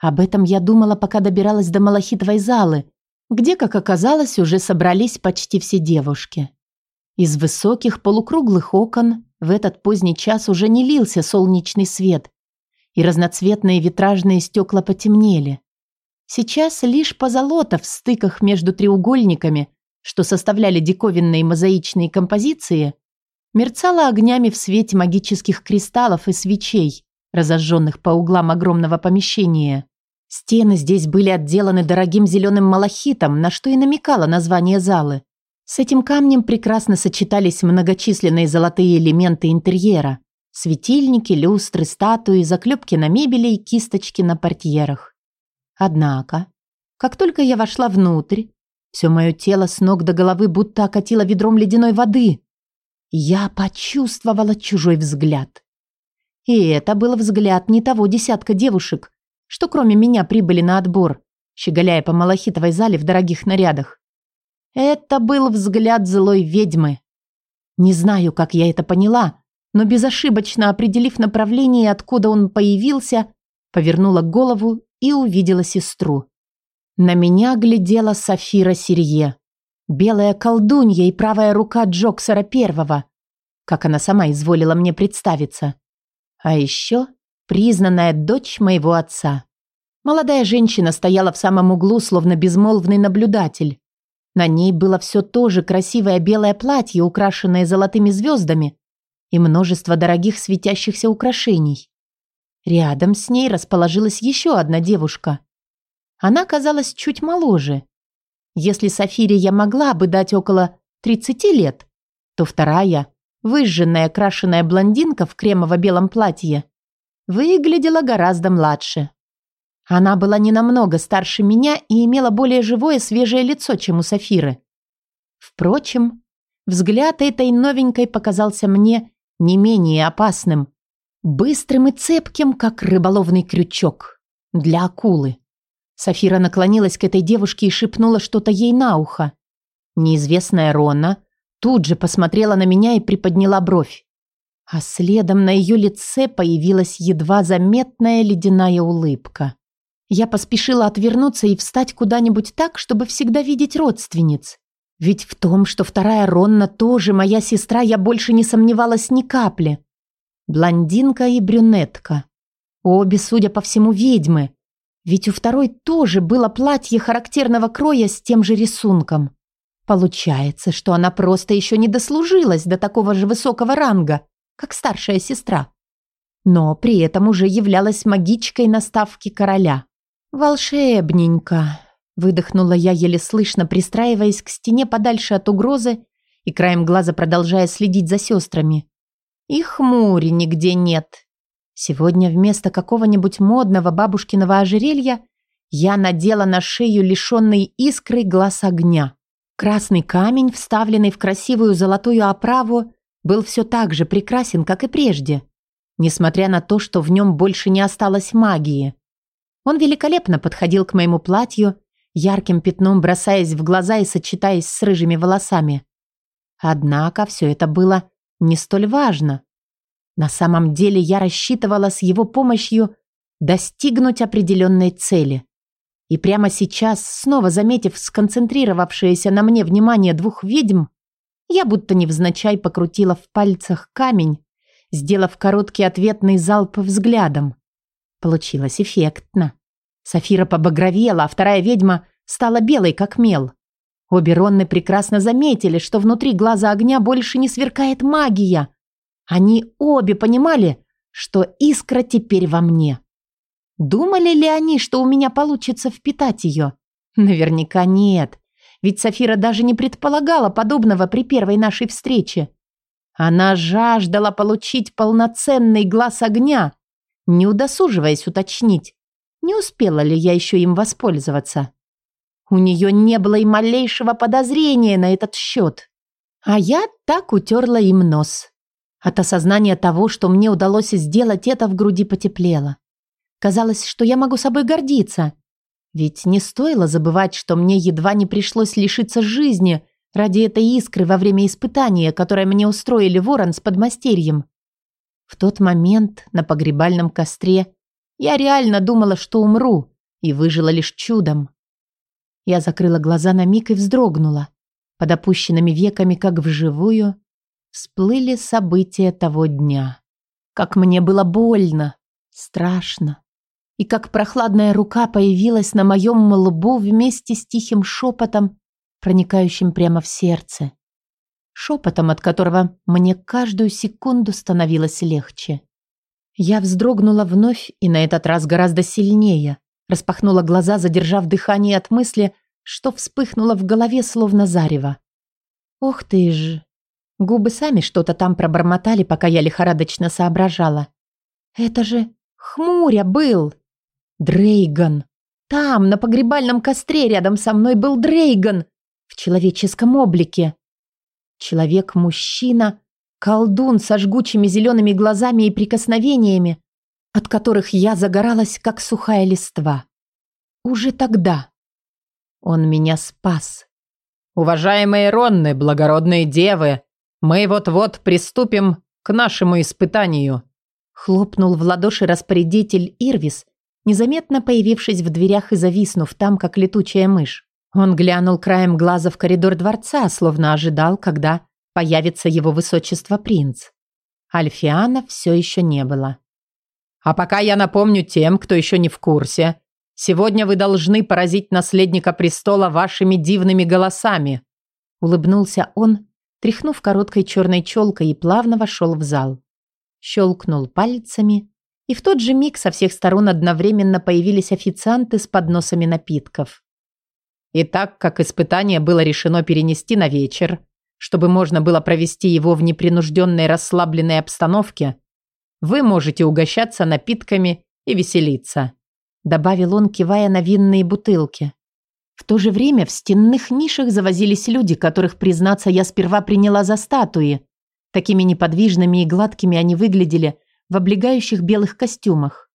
Об этом я думала, пока добиралась до Малахитовой залы, где, как оказалось, уже собрались почти все девушки. Из высоких полукруглых окон в этот поздний час уже не лился солнечный свет, и разноцветные витражные стекла потемнели. Сейчас лишь позолота в стыках между треугольниками, что составляли диковинные мозаичные композиции, мерцала огнями в свете магических кристаллов и свечей, разожженных по углам огромного помещения. Стены здесь были отделаны дорогим зеленым малахитом, на что и намекало название залы. С этим камнем прекрасно сочетались многочисленные золотые элементы интерьера. Светильники, люстры, статуи, заклепки на мебели и кисточки на портьерах. Однако, как только я вошла внутрь, все мое тело с ног до головы будто окатило ведром ледяной воды. Я почувствовала чужой взгляд. И это был взгляд не того десятка девушек, что кроме меня прибыли на отбор, щеголяя по малахитовой зале в дорогих нарядах. Это был взгляд злой ведьмы. Не знаю, как я это поняла, но безошибочно определив направление, откуда он появился, повернула голову и увидела сестру. На меня глядела Сафира Сирье, белая колдунья и правая рука Джоксера Первого, как она сама изволила мне представиться. А еще признанная дочь моего отца. Молодая женщина стояла в самом углу, словно безмолвный наблюдатель. На ней было все то же красивое белое платье, украшенное золотыми звездами, и множество дорогих светящихся украшений. Рядом с ней расположилась еще одна девушка – она казалась чуть моложе. Если Сафире я могла бы дать около 30 лет, то вторая, выжженная крашеная блондинка в кремово-белом платье, выглядела гораздо младше. Она была не намного старше меня и имела более живое свежее лицо, чем у Сафиры. Впрочем, взгляд этой новенькой показался мне не менее опасным, быстрым и цепким, как рыболовный крючок для акулы. Сафира наклонилась к этой девушке и шепнула что-то ей на ухо. Неизвестная Рона тут же посмотрела на меня и приподняла бровь. А следом на ее лице появилась едва заметная ледяная улыбка. Я поспешила отвернуться и встать куда-нибудь так, чтобы всегда видеть родственниц. Ведь в том, что вторая Ронна тоже моя сестра, я больше не сомневалась ни капли. Блондинка и брюнетка. Обе, судя по всему, ведьмы. Ведь у второй тоже было платье характерного кроя с тем же рисунком. Получается, что она просто еще не дослужилась до такого же высокого ранга, как старшая сестра. Но при этом уже являлась магичкой на ставке короля. «Волшебненько!» – выдохнула я еле слышно, пристраиваясь к стене подальше от угрозы и краем глаза продолжая следить за сестрами. «И хмури нигде нет. Сегодня вместо какого-нибудь модного бабушкиного ожерелья я надела на шею лишенный искры глаз огня. Красный камень, вставленный в красивую золотую оправу, был все так же прекрасен, как и прежде, несмотря на то, что в нем больше не осталось магии. Он великолепно подходил к моему платью, ярким пятном бросаясь в глаза и сочетаясь с рыжими волосами. Однако все это было не столь важно. На самом деле я рассчитывала с его помощью достигнуть определенной цели. И прямо сейчас, снова заметив сконцентрировавшееся на мне внимание двух ведьм, я будто невзначай покрутила в пальцах камень, сделав короткий ответный залп взглядом. Получилось эффектно. Сафира побагровела, а вторая ведьма стала белой, как мел. Обе Ронны прекрасно заметили, что внутри глаза огня больше не сверкает магия, они обе понимали, что искра теперь во мне. Думали ли они, что у меня получится впитать ее? Наверняка нет. Ведь Сафира даже не предполагала подобного при первой нашей встрече. Она жаждала получить полноценный глаз огня, не удосуживаясь уточнить, не успела ли я еще им воспользоваться. У нее не было и малейшего подозрения на этот счет. А я так утерла им нос. От осознания того, что мне удалось сделать это, в груди потеплело. Казалось, что я могу собой гордиться. Ведь не стоило забывать, что мне едва не пришлось лишиться жизни ради этой искры во время испытания, которое мне устроили ворон с подмастерьем. В тот момент на погребальном костре я реально думала, что умру, и выжила лишь чудом. Я закрыла глаза на миг и вздрогнула. Под опущенными веками, как вживую, всплыли события того дня. Как мне было больно, страшно. И как прохладная рука появилась на моем лбу вместе с тихим шепотом, проникающим прямо в сердце. Шепотом, от которого мне каждую секунду становилось легче. Я вздрогнула вновь и на этот раз гораздо сильнее. Распахнула глаза, задержав дыхание от мысли, что вспыхнуло в голове словно зарево. Ох ты ж! Губы сами что-то там пробормотали, пока я лихорадочно соображала. Это же Хмуря был! Дрейган! Там, на погребальном костре рядом со мной был Дрейган в человеческом облике. Человек-мужчина, колдун со жгучими зелеными глазами и прикосновениями, от которых я загоралась, как сухая листва. Уже тогда он меня спас. «Уважаемые Ронны, благородные девы, мы вот-вот приступим к нашему испытанию», хлопнул в ладоши распорядитель Ирвис, незаметно появившись в дверях и зависнув там, как летучая мышь. Он глянул краем глаза в коридор дворца, словно ожидал, когда появится его высочество принц. Альфиана все еще не было. А пока я напомню тем, кто еще не в курсе, сегодня вы должны поразить наследника престола вашими дивными голосами. Улыбнулся он, тряхнув короткой черной челкой и плавно вошел в зал. Щелкнул пальцами, и в тот же миг со всех сторон одновременно появились официанты с подносами напитков. И так как испытание было решено перенести на вечер, чтобы можно было провести его в непринужденной расслабленной обстановке, вы можете угощаться напитками и веселиться», добавил он, кивая на винные бутылки. В то же время в стенных нишах завозились люди, которых, признаться, я сперва приняла за статуи. Такими неподвижными и гладкими они выглядели в облегающих белых костюмах.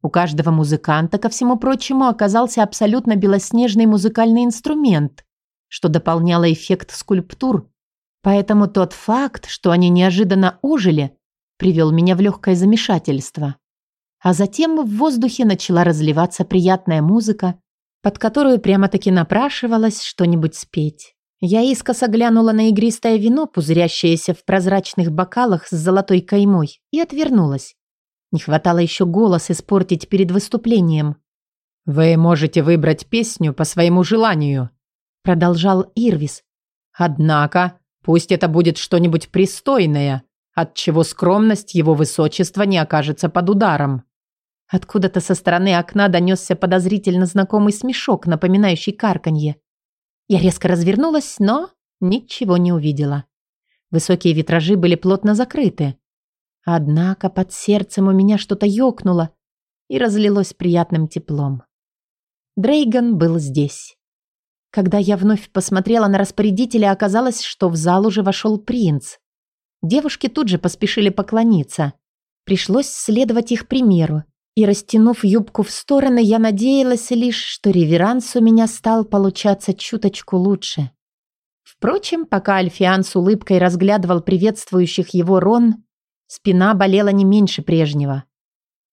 У каждого музыканта, ко всему прочему, оказался абсолютно белоснежный музыкальный инструмент, что дополняло эффект скульптур. Поэтому тот факт, что они неожиданно ожили, привел меня в легкое замешательство. А затем в воздухе начала разливаться приятная музыка, под которую прямо-таки напрашивалось что-нибудь спеть. Я искоса глянула на игристое вино, пузырящееся в прозрачных бокалах с золотой каймой, и отвернулась. Не хватало еще голос испортить перед выступлением. «Вы можете выбрать песню по своему желанию», продолжал Ирвис. «Однако, пусть это будет что-нибудь пристойное, от чего скромность его высочества не окажется под ударом. Откуда-то со стороны окна донесся подозрительно знакомый смешок, напоминающий карканье. Я резко развернулась, но ничего не увидела. Высокие витражи были плотно закрыты. Однако под сердцем у меня что-то ёкнуло и разлилось приятным теплом. Дрейган был здесь. Когда я вновь посмотрела на распорядителя, оказалось, что в зал уже вошел принц. Девушки тут же поспешили поклониться. Пришлось следовать их примеру. И растянув юбку в стороны, я надеялась лишь, что реверанс у меня стал получаться чуточку лучше. Впрочем, пока Альфиан с улыбкой разглядывал приветствующих его Рон, спина болела не меньше прежнего.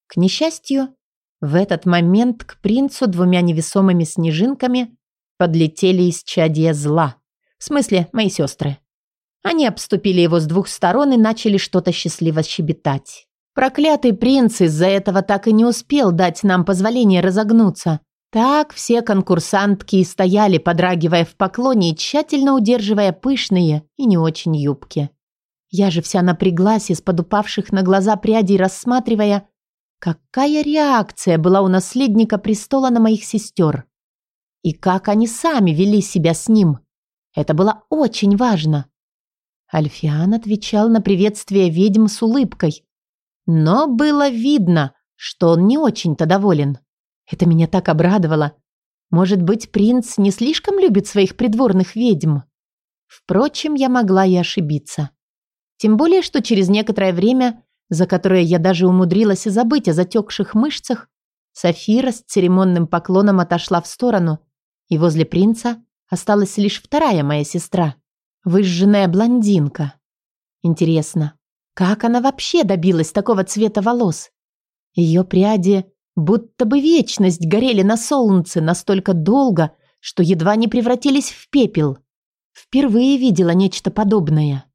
К несчастью, в этот момент к принцу двумя невесомыми снежинками подлетели из чадия зла. В смысле, мои сестры. Они обступили его с двух сторон и начали что-то счастливо щебетать. Проклятый принц из-за этого так и не успел дать нам позволение разогнуться. Так все конкурсантки и стояли, подрагивая в поклоне и тщательно удерживая пышные и не очень юбки. Я же вся напряглась из-под упавших на глаза прядей, рассматривая, какая реакция была у наследника престола на моих сестер. И как они сами вели себя с ним. Это было очень важно. Альфиан отвечал на приветствие ведьм с улыбкой. Но было видно, что он не очень-то доволен. Это меня так обрадовало. Может быть, принц не слишком любит своих придворных ведьм? Впрочем, я могла и ошибиться. Тем более, что через некоторое время, за которое я даже умудрилась забыть о затекших мышцах, Софира с церемонным поклоном отошла в сторону, и возле принца осталась лишь вторая моя сестра. Выжженная блондинка. Интересно, как она вообще добилась такого цвета волос? Ее пряди будто бы вечность горели на солнце настолько долго, что едва не превратились в пепел. Впервые видела нечто подобное.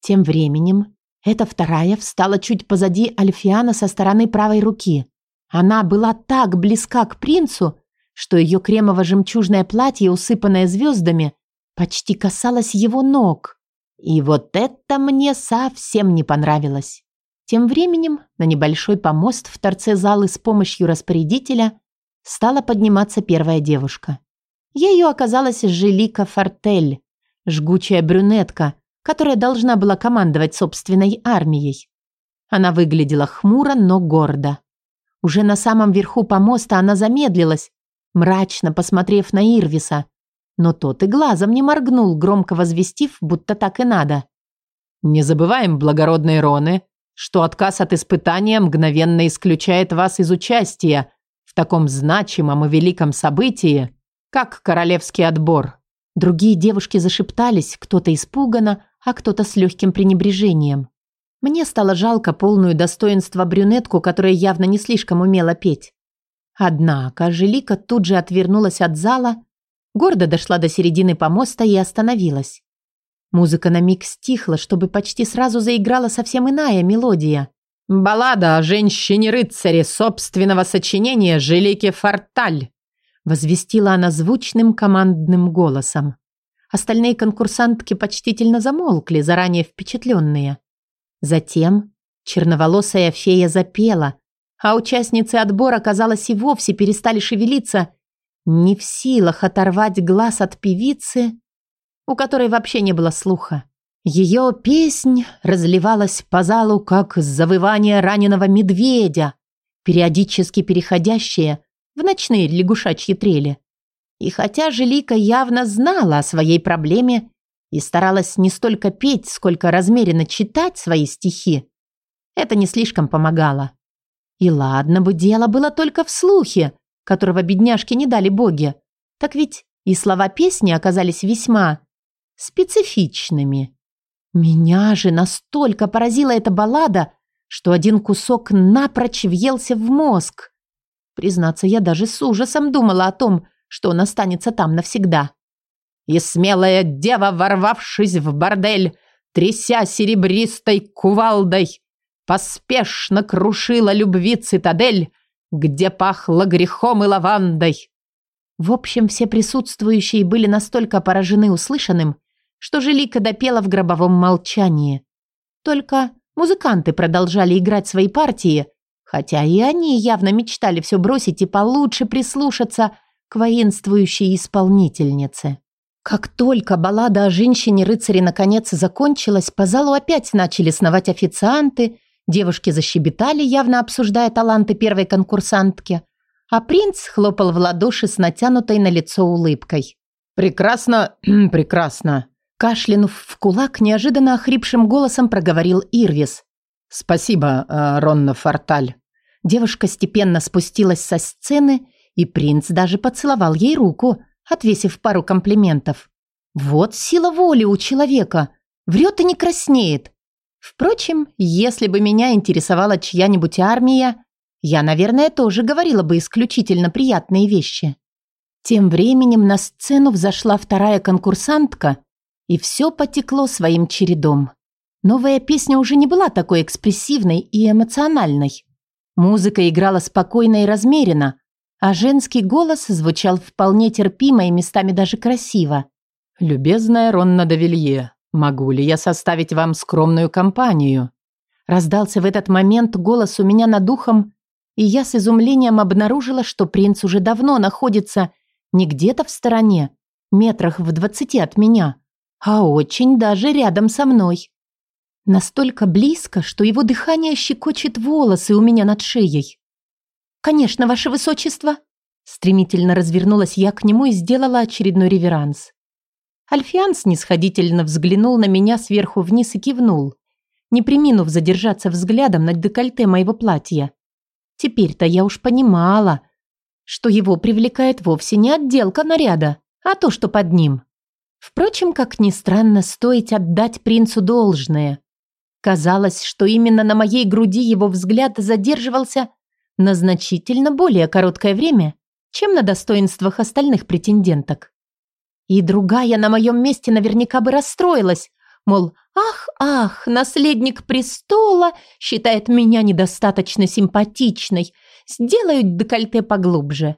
Тем временем эта вторая встала чуть позади Альфиана со стороны правой руки. Она была так близка к принцу, что ее кремово-жемчужное платье, усыпанное звездами, почти касалось его ног. И вот это мне совсем не понравилось. Тем временем на небольшой помост в торце залы с помощью распорядителя стала подниматься первая девушка. Ею оказалась Желика Фортель, жгучая брюнетка, которая должна была командовать собственной армией. Она выглядела хмуро, но гордо. Уже на самом верху помоста она замедлилась, мрачно посмотрев на Ирвиса, но тот и глазом не моргнул, громко возвестив, будто так и надо. «Не забываем, благородные Роны, что отказ от испытания мгновенно исключает вас из участия в таком значимом и великом событии, как королевский отбор». Другие девушки зашептались, кто-то испуганно, а кто-то с легким пренебрежением. Мне стало жалко полную достоинства брюнетку, которая явно не слишком умела петь. Однако Желика тут же отвернулась от зала, гордо дошла до середины помоста и остановилась. Музыка на миг стихла, чтобы почти сразу заиграла совсем иная мелодия. «Баллада о женщине-рыцаре собственного сочинения Желике Форталь», возвестила она звучным командным голосом. Остальные конкурсантки почтительно замолкли, заранее впечатленные. Затем черноволосая фея запела, а участницы отбора, казалось, и вовсе перестали шевелиться, не в силах оторвать глаз от певицы, у которой вообще не было слуха. Ее песнь разливалась по залу, как завывание раненого медведя, периодически переходящее в ночные лягушачьи трели. И хотя Желика явно знала о своей проблеме и старалась не столько петь, сколько размеренно читать свои стихи, это не слишком помогало. И ладно бы дело было только в слухе, которого бедняжке не дали боги. Так ведь и слова песни оказались весьма специфичными. Меня же настолько поразила эта баллада, что один кусок напрочь въелся в мозг. Признаться, я даже с ужасом думала о том, что он останется там навсегда. И смелая дева, ворвавшись в бордель, тряся серебристой кувалдой, поспешно крушила любви цитадель, где пахло грехом и лавандой. В общем, все присутствующие были настолько поражены услышанным, что Желика допела в гробовом молчании. Только музыканты продолжали играть свои партии, хотя и они явно мечтали все бросить и получше прислушаться к воинствующей исполнительнице. Как только баллада о женщине-рыцаре наконец закончилась, по залу опять начали сновать официанты, девушки защебетали, явно обсуждая таланты первой конкурсантки, а принц хлопал в ладоши с натянутой на лицо улыбкой. «Прекрасно, [clears throat] прекрасно!» Кашлянув в кулак, неожиданно охрипшим голосом проговорил Ирвис. «Спасибо, э, Ронна Форталь». Девушка степенно спустилась со сцены и принц даже поцеловал ей руку, отвесив пару комплиментов. Вот сила воли у человека. Врет и не краснеет. Впрочем, если бы меня интересовала чья-нибудь армия, я, наверное, тоже говорила бы исключительно приятные вещи. Тем временем на сцену взошла вторая конкурсантка, и все потекло своим чередом. Новая песня уже не была такой экспрессивной и эмоциональной. Музыка играла спокойно и размеренно, а женский голос звучал вполне терпимо и местами даже красиво. «Любезная Ронна де могу ли я составить вам скромную компанию?» Раздался в этот момент голос у меня над ухом, и я с изумлением обнаружила, что принц уже давно находится не где-то в стороне, метрах в двадцати от меня, а очень даже рядом со мной. Настолько близко, что его дыхание щекочет волосы у меня над шеей. «Конечно, ваше высочество!» Стремительно развернулась я к нему и сделала очередной реверанс. Альфиан снисходительно взглянул на меня сверху вниз и кивнул, не приминув задержаться взглядом над декольте моего платья. Теперь-то я уж понимала, что его привлекает вовсе не отделка наряда, а то, что под ним. Впрочем, как ни странно, стоит отдать принцу должное. Казалось, что именно на моей груди его взгляд задерживался на значительно более короткое время, чем на достоинствах остальных претенденток. И другая на моем месте наверняка бы расстроилась, мол, ах, ах, наследник престола считает меня недостаточно симпатичной, сделают декольте поглубже.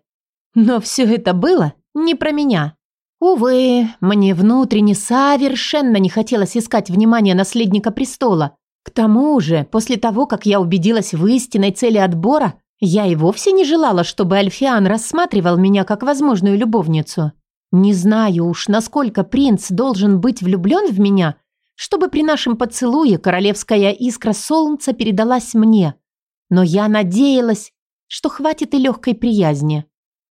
Но все это было не про меня. Увы, мне внутренне совершенно не хотелось искать внимание наследника престола. К тому же, после того, как я убедилась в истинной цели отбора, я и вовсе не желала, чтобы Альфиан рассматривал меня как возможную любовницу. Не знаю уж, насколько принц должен быть влюблен в меня, чтобы при нашем поцелуе королевская искра солнца передалась мне. Но я надеялась, что хватит и легкой приязни.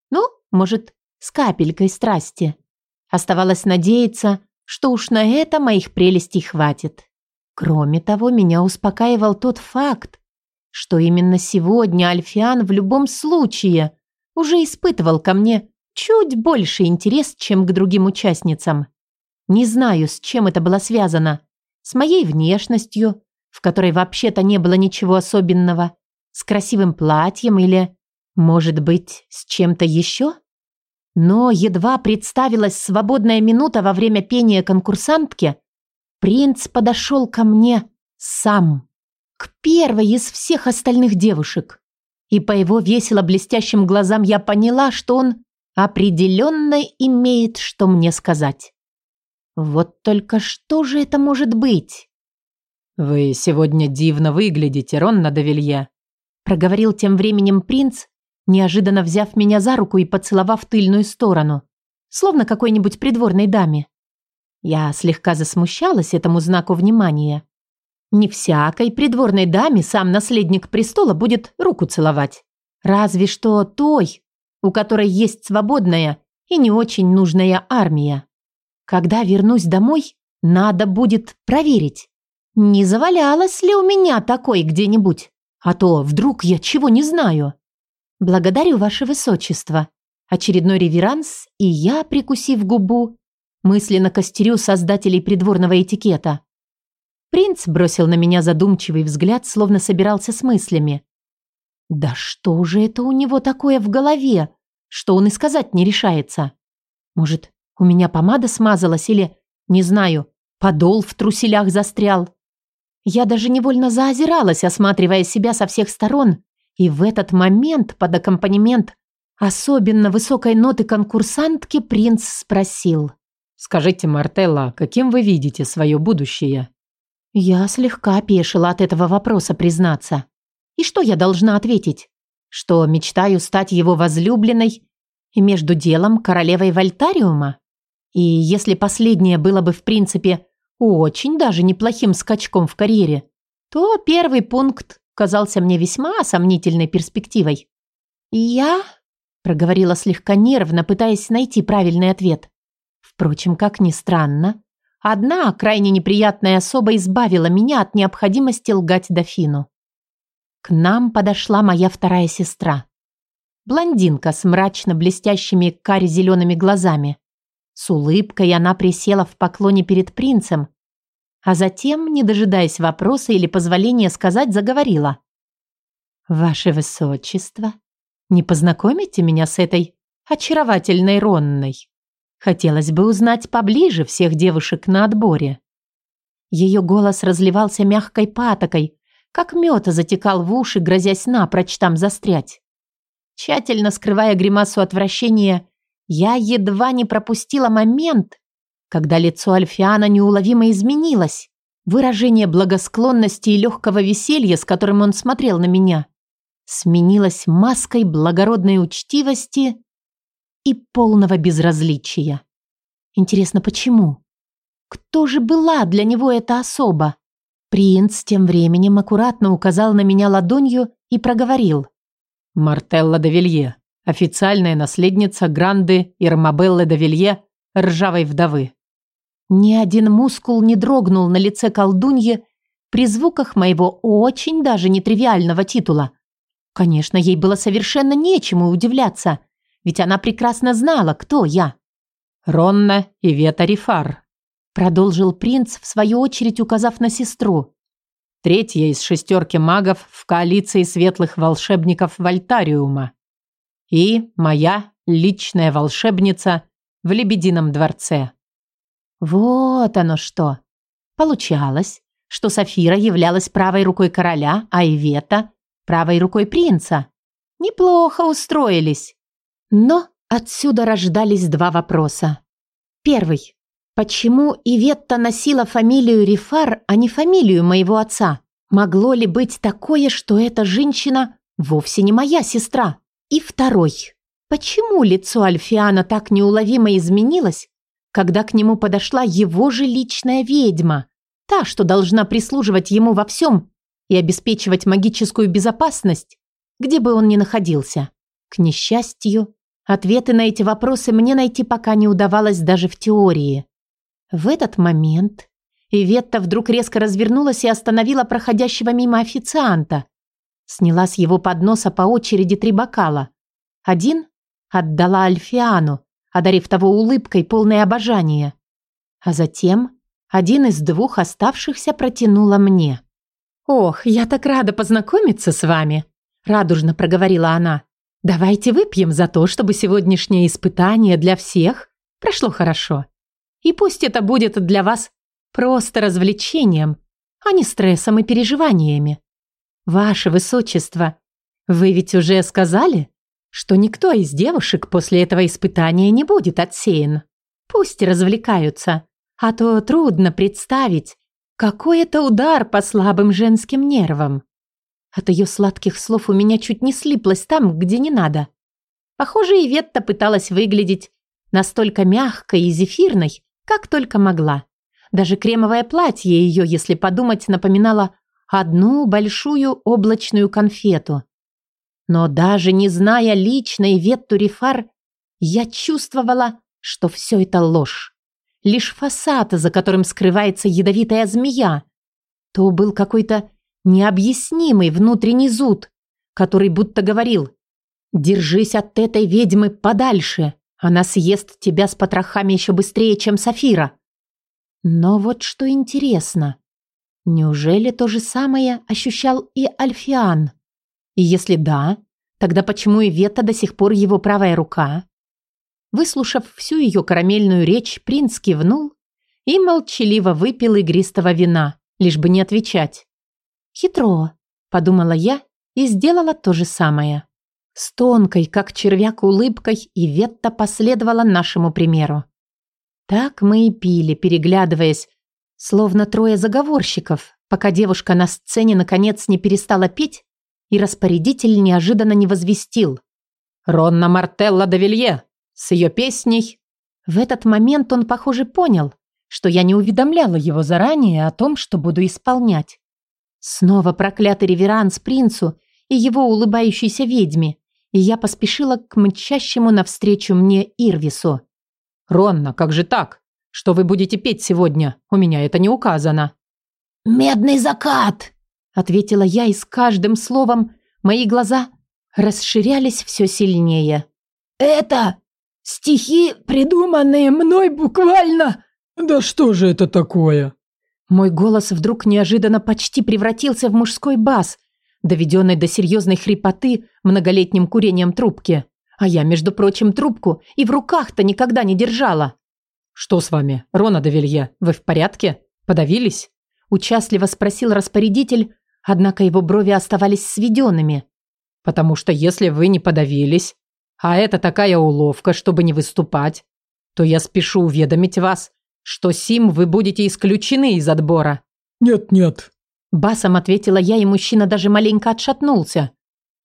Ну, может, с капелькой страсти. Оставалось надеяться, что уж на это моих прелестей хватит. Кроме того, меня успокаивал тот факт, что именно сегодня Альфиан в любом случае уже испытывал ко мне чуть больше интерес, чем к другим участницам. Не знаю, с чем это было связано. С моей внешностью, в которой вообще-то не было ничего особенного, с красивым платьем или, может быть, с чем-то еще? Но едва представилась свободная минута во время пения конкурсантки, принц подошел ко мне сам, к первой из всех остальных девушек. И по его весело блестящим глазам я поняла, что он определенно имеет что мне сказать. Вот только что же это может быть? «Вы сегодня дивно выглядите, Ронна Давилье», проговорил тем временем принц, неожиданно взяв меня за руку и поцеловав тыльную сторону, словно какой-нибудь придворной даме. Я слегка засмущалась этому знаку внимания. Не всякой придворной даме сам наследник престола будет руку целовать. Разве что той, у которой есть свободная и не очень нужная армия. Когда вернусь домой, надо будет проверить, не завалялась ли у меня такой где-нибудь, а то вдруг я чего не знаю. «Благодарю, ваше высочество». Очередной реверанс, и я, прикусив губу, мысленно костерю создателей придворного этикета. Принц бросил на меня задумчивый взгляд, словно собирался с мыслями. «Да что же это у него такое в голове, что он и сказать не решается? Может, у меня помада смазалась или, не знаю, подол в труселях застрял?» Я даже невольно заозиралась, осматривая себя со всех сторон, и в этот момент под аккомпанемент особенно высокой ноты конкурсантки принц спросил. «Скажите, Мартелла, каким вы видите свое будущее?» Я слегка опешила от этого вопроса, признаться. И что я должна ответить? Что мечтаю стать его возлюбленной и между делом королевой Вольтариума? И если последнее было бы, в принципе, очень даже неплохим скачком в карьере, то первый пункт казался мне весьма сомнительной перспективой. «Я...» – проговорила слегка нервно, пытаясь найти правильный ответ. Впрочем, как ни странно, одна крайне неприятная особа избавила меня от необходимости лгать дофину. К нам подошла моя вторая сестра. Блондинка с мрачно блестящими кари-зелеными глазами. С улыбкой она присела в поклоне перед принцем, а затем, не дожидаясь вопроса или позволения сказать, заговорила. «Ваше Высочество, не познакомите меня с этой очаровательной Ронной? Хотелось бы узнать поближе всех девушек на отборе». Ее голос разливался мягкой патокой, как мед затекал в уши, грозясь напрочь там застрять. Тщательно скрывая гримасу отвращения, я едва не пропустила момент, когда лицо Альфиана неуловимо изменилось. Выражение благосклонности и легкого веселья, с которым он смотрел на меня, сменилось маской благородной учтивости и полного безразличия. Интересно, почему? Кто же была для него эта особа? Принц тем временем аккуратно указал на меня ладонью и проговорил. «Мартелла де Вилье, официальная наследница Гранды Ирмабеллы де Вилье, ржавой вдовы. Ни один мускул не дрогнул на лице колдуньи при звуках моего очень даже нетривиального титула. Конечно, ей было совершенно нечему удивляться, ведь она прекрасно знала, кто я. «Ронна и Вета Рифар», — продолжил принц, в свою очередь указав на сестру. «Третья из шестерки магов в коалиции светлых волшебников Вольтариума. И моя личная волшебница в Лебедином дворце. Вот оно что. Получалось, что Софира являлась правой рукой короля, а Ивета – правой рукой принца. Неплохо устроились. Но отсюда рождались два вопроса. Первый. Почему Иветта носила фамилию Рифар, а не фамилию моего отца? Могло ли быть такое, что эта женщина вовсе не моя сестра? И второй. Почему лицо Альфиана так неуловимо изменилось, когда к нему подошла его же личная ведьма, та, что должна прислуживать ему во всем и обеспечивать магическую безопасность, где бы он ни находился? К несчастью, ответы на эти вопросы мне найти пока не удавалось даже в теории. В этот момент Иветта вдруг резко развернулась и остановила проходящего мимо официанта. Сняла с его подноса по очереди три бокала. Один отдала Альфиану, одарив того улыбкой, полной обожания. А затем один из двух оставшихся протянула мне. «Ох, я так рада познакомиться с вами!» радужно проговорила она. «Давайте выпьем за то, чтобы сегодняшнее испытание для всех прошло хорошо. И пусть это будет для вас просто развлечением, а не стрессом и переживаниями. Ваше Высочество, вы ведь уже сказали, что никто из девушек после этого испытания не будет отсеян. Пусть развлекаются, а то трудно представить, какой это удар по слабым женским нервам. От ее сладких слов у меня чуть не слиплось там, где не надо. Похоже, Иветта пыталась выглядеть настолько мягкой и зефирной, как только могла. Даже кремовое платье ее, если подумать, напоминало одну большую облачную конфету. Но даже не зная лично Иветту Рифар, я чувствовала, что все это ложь. Лишь фасад, за которым скрывается ядовитая змея. То был какой-то необъяснимый внутренний зуд, который будто говорил «Держись от этой ведьмы подальше, она съест тебя с потрохами еще быстрее, чем Сафира». Но вот что интересно, неужели то же самое ощущал и Альфиан? И если да, тогда почему и Вета до сих пор его правая рука? Выслушав всю ее карамельную речь, принц кивнул и молчаливо выпил игристого вина, лишь бы не отвечать. «Хитро», – подумала я и сделала то же самое. С тонкой, как червяк, улыбкой и Ветта последовала нашему примеру. Так мы и пили, переглядываясь, словно трое заговорщиков, пока девушка на сцене наконец не перестала петь, и распорядитель неожиданно не возвестил. «Ронна Мартелла де Вилье! С ее песней!» В этот момент он, похоже, понял, что я не уведомляла его заранее о том, что буду исполнять. Снова проклятый реверанс принцу и его улыбающейся ведьме, и я поспешила к мчащему навстречу мне Ирвису. «Ронна, как же так? Что вы будете петь сегодня? У меня это не указано». «Медный закат!» – ответила я, и с каждым словом мои глаза расширялись все сильнее. «Это стихи, придуманные мной буквально...» «Да что же это такое?» Мой голос вдруг неожиданно почти превратился в мужской бас, доведенный до серьезной хрипоты многолетним курением трубки. А я, между прочим, трубку и в руках-то никогда не держала. «Что с вами, Рона де Вилье? Вы в порядке? Подавились?» Участливо спросил распорядитель, однако его брови оставались сведенными. «Потому что если вы не подавились, а это такая уловка, чтобы не выступать, то я спешу уведомить вас, что сим вы будете исключены из отбора». «Нет-нет». Басом ответила я, и мужчина даже маленько отшатнулся.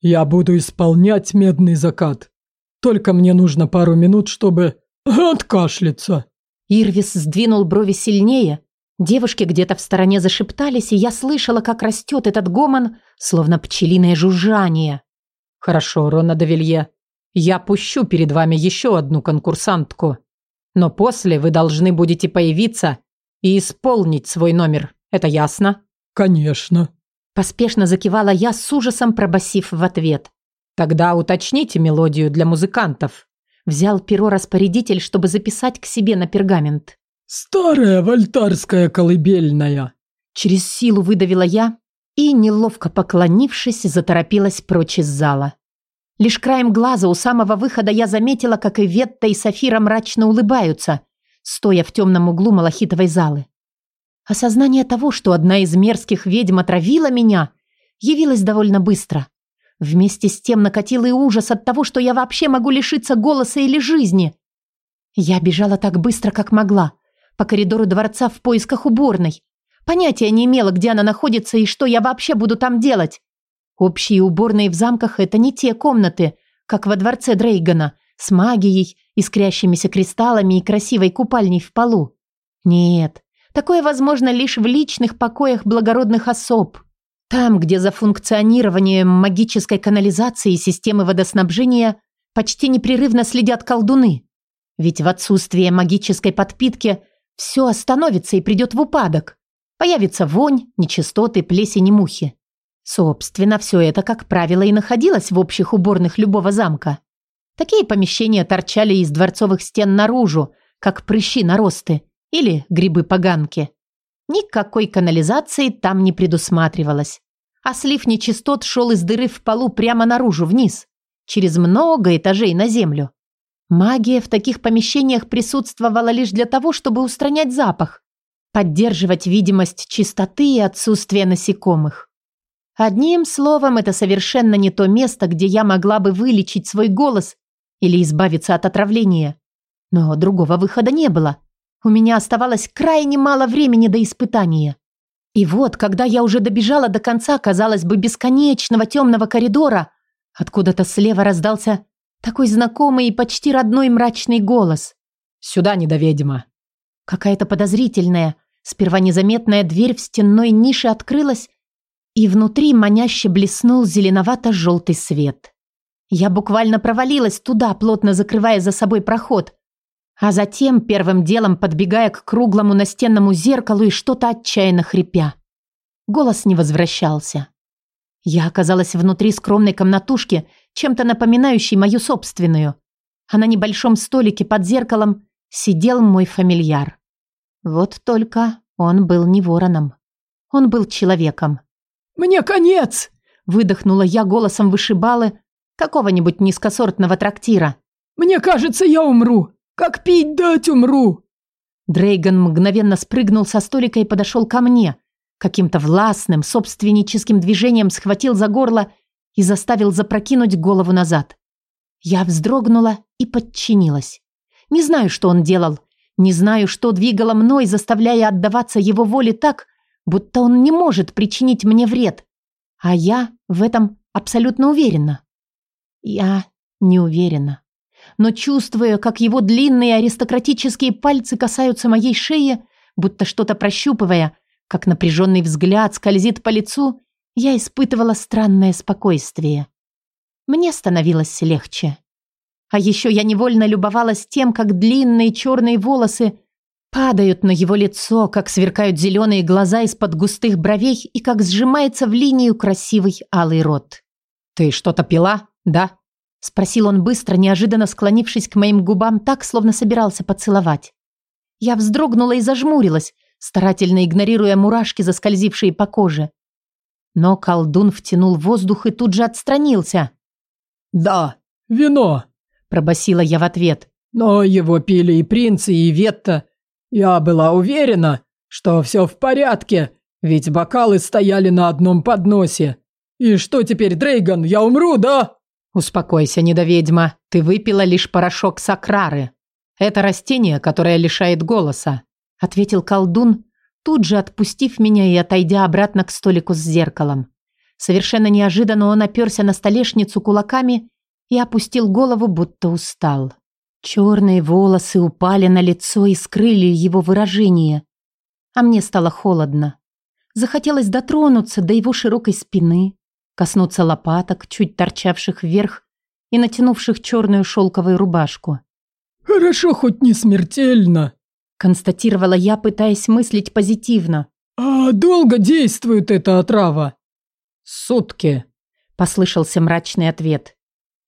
«Я буду исполнять медный закат. Только мне нужно пару минут, чтобы откашляться». Ирвис сдвинул брови сильнее. Девушки где-то в стороне зашептались, и я слышала, как растет этот гомон, словно пчелиное жужжание. «Хорошо, Рона де Я пущу перед вами еще одну конкурсантку. Но после вы должны будете появиться и исполнить свой номер. Это ясно? Конечно. Поспешно закивала я с ужасом, пробасив в ответ. Тогда уточните мелодию для музыкантов. Взял перо распорядитель, чтобы записать к себе на пергамент. Старая вольтарская колыбельная. Через силу выдавила я и, неловко поклонившись, заторопилась прочь из зала. Лишь краем глаза у самого выхода я заметила, как и Ветта и Софира мрачно улыбаются, стоя в темном углу малахитовой залы. Осознание того, что одна из мерзких ведьм отравила меня, явилось довольно быстро. Вместе с тем накатил и ужас от того, что я вообще могу лишиться голоса или жизни. Я бежала так быстро, как могла, по коридору дворца в поисках уборной. Понятия не имела, где она находится и что я вообще буду там делать. Общие уборные в замках – это не те комнаты, как во дворце Дрейгана, с магией, искрящимися кристаллами и красивой купальней в полу. Нет, такое возможно лишь в личных покоях благородных особ. Там, где за функционированием магической канализации и системы водоснабжения почти непрерывно следят колдуны. Ведь в отсутствие магической подпитки все остановится и придет в упадок. Появится вонь, нечистоты, плесень и мухи. Собственно, все это, как правило, и находилось в общих уборных любого замка. Такие помещения торчали из дворцовых стен наружу, как прыщи-наросты или грибы-поганки. Никакой канализации там не предусматривалось. А слив нечистот шел из дыры в полу прямо наружу, вниз, через много этажей на землю. Магия в таких помещениях присутствовала лишь для того, чтобы устранять запах, поддерживать видимость чистоты и отсутствие насекомых. Одним словом, это совершенно не то место, где я могла бы вылечить свой голос или избавиться от отравления. Но другого выхода не было. У меня оставалось крайне мало времени до испытания. И вот, когда я уже добежала до конца, казалось бы, бесконечного темного коридора, откуда-то слева раздался такой знакомый и почти родной мрачный голос. «Сюда, недоведьма!» Какая-то подозрительная, сперва незаметная дверь в стенной нише открылась, и внутри маняще блеснул зеленовато-желтый свет. Я буквально провалилась туда, плотно закрывая за собой проход, а затем первым делом подбегая к круглому настенному зеркалу и что-то отчаянно хрипя. Голос не возвращался. Я оказалась внутри скромной комнатушки, чем-то напоминающей мою собственную. А на небольшом столике под зеркалом сидел мой фамильяр. Вот только он был не вороном. Он был человеком. «Мне конец!» – выдохнула я голосом вышибалы какого-нибудь низкосортного трактира. «Мне кажется, я умру. Как пить дать умру!» Дрейган мгновенно спрыгнул со столика и подошел ко мне. Каким-то властным, собственническим движением схватил за горло и заставил запрокинуть голову назад. Я вздрогнула и подчинилась. Не знаю, что он делал. Не знаю, что двигало мной, заставляя отдаваться его воле так, будто он не может причинить мне вред. А я в этом абсолютно уверена. Я не уверена но чувствуя, как его длинные аристократические пальцы касаются моей шеи, будто что-то прощупывая, как напряженный взгляд скользит по лицу, я испытывала странное спокойствие. Мне становилось легче. А еще я невольно любовалась тем, как длинные черные волосы падают на его лицо, как сверкают зеленые глаза из-под густых бровей и как сжимается в линию красивый алый рот. «Ты что-то пила, да?» Спросил он быстро, неожиданно склонившись к моим губам так, словно собирался поцеловать. Я вздрогнула и зажмурилась, старательно игнорируя мурашки, заскользившие по коже. Но колдун втянул воздух и тут же отстранился. «Да, вино», – пробасила я в ответ. «Но его пили и принцы, и Ветта. Я была уверена, что все в порядке, ведь бокалы стояли на одном подносе. И что теперь, Дрейган, я умру, да?» «Успокойся, недоведьма. Ты выпила лишь порошок сакрары. Это растение, которое лишает голоса», – ответил колдун, тут же отпустив меня и отойдя обратно к столику с зеркалом. Совершенно неожиданно он оперся на столешницу кулаками и опустил голову, будто устал. Черные волосы упали на лицо и скрыли его выражение. А мне стало холодно. Захотелось дотронуться до его широкой спины, коснуться лопаток, чуть торчавших вверх и натянувших черную шелковую рубашку. «Хорошо, хоть не смертельно», – констатировала я, пытаясь мыслить позитивно. «А долго действует эта отрава?» «Сутки», – послышался мрачный ответ.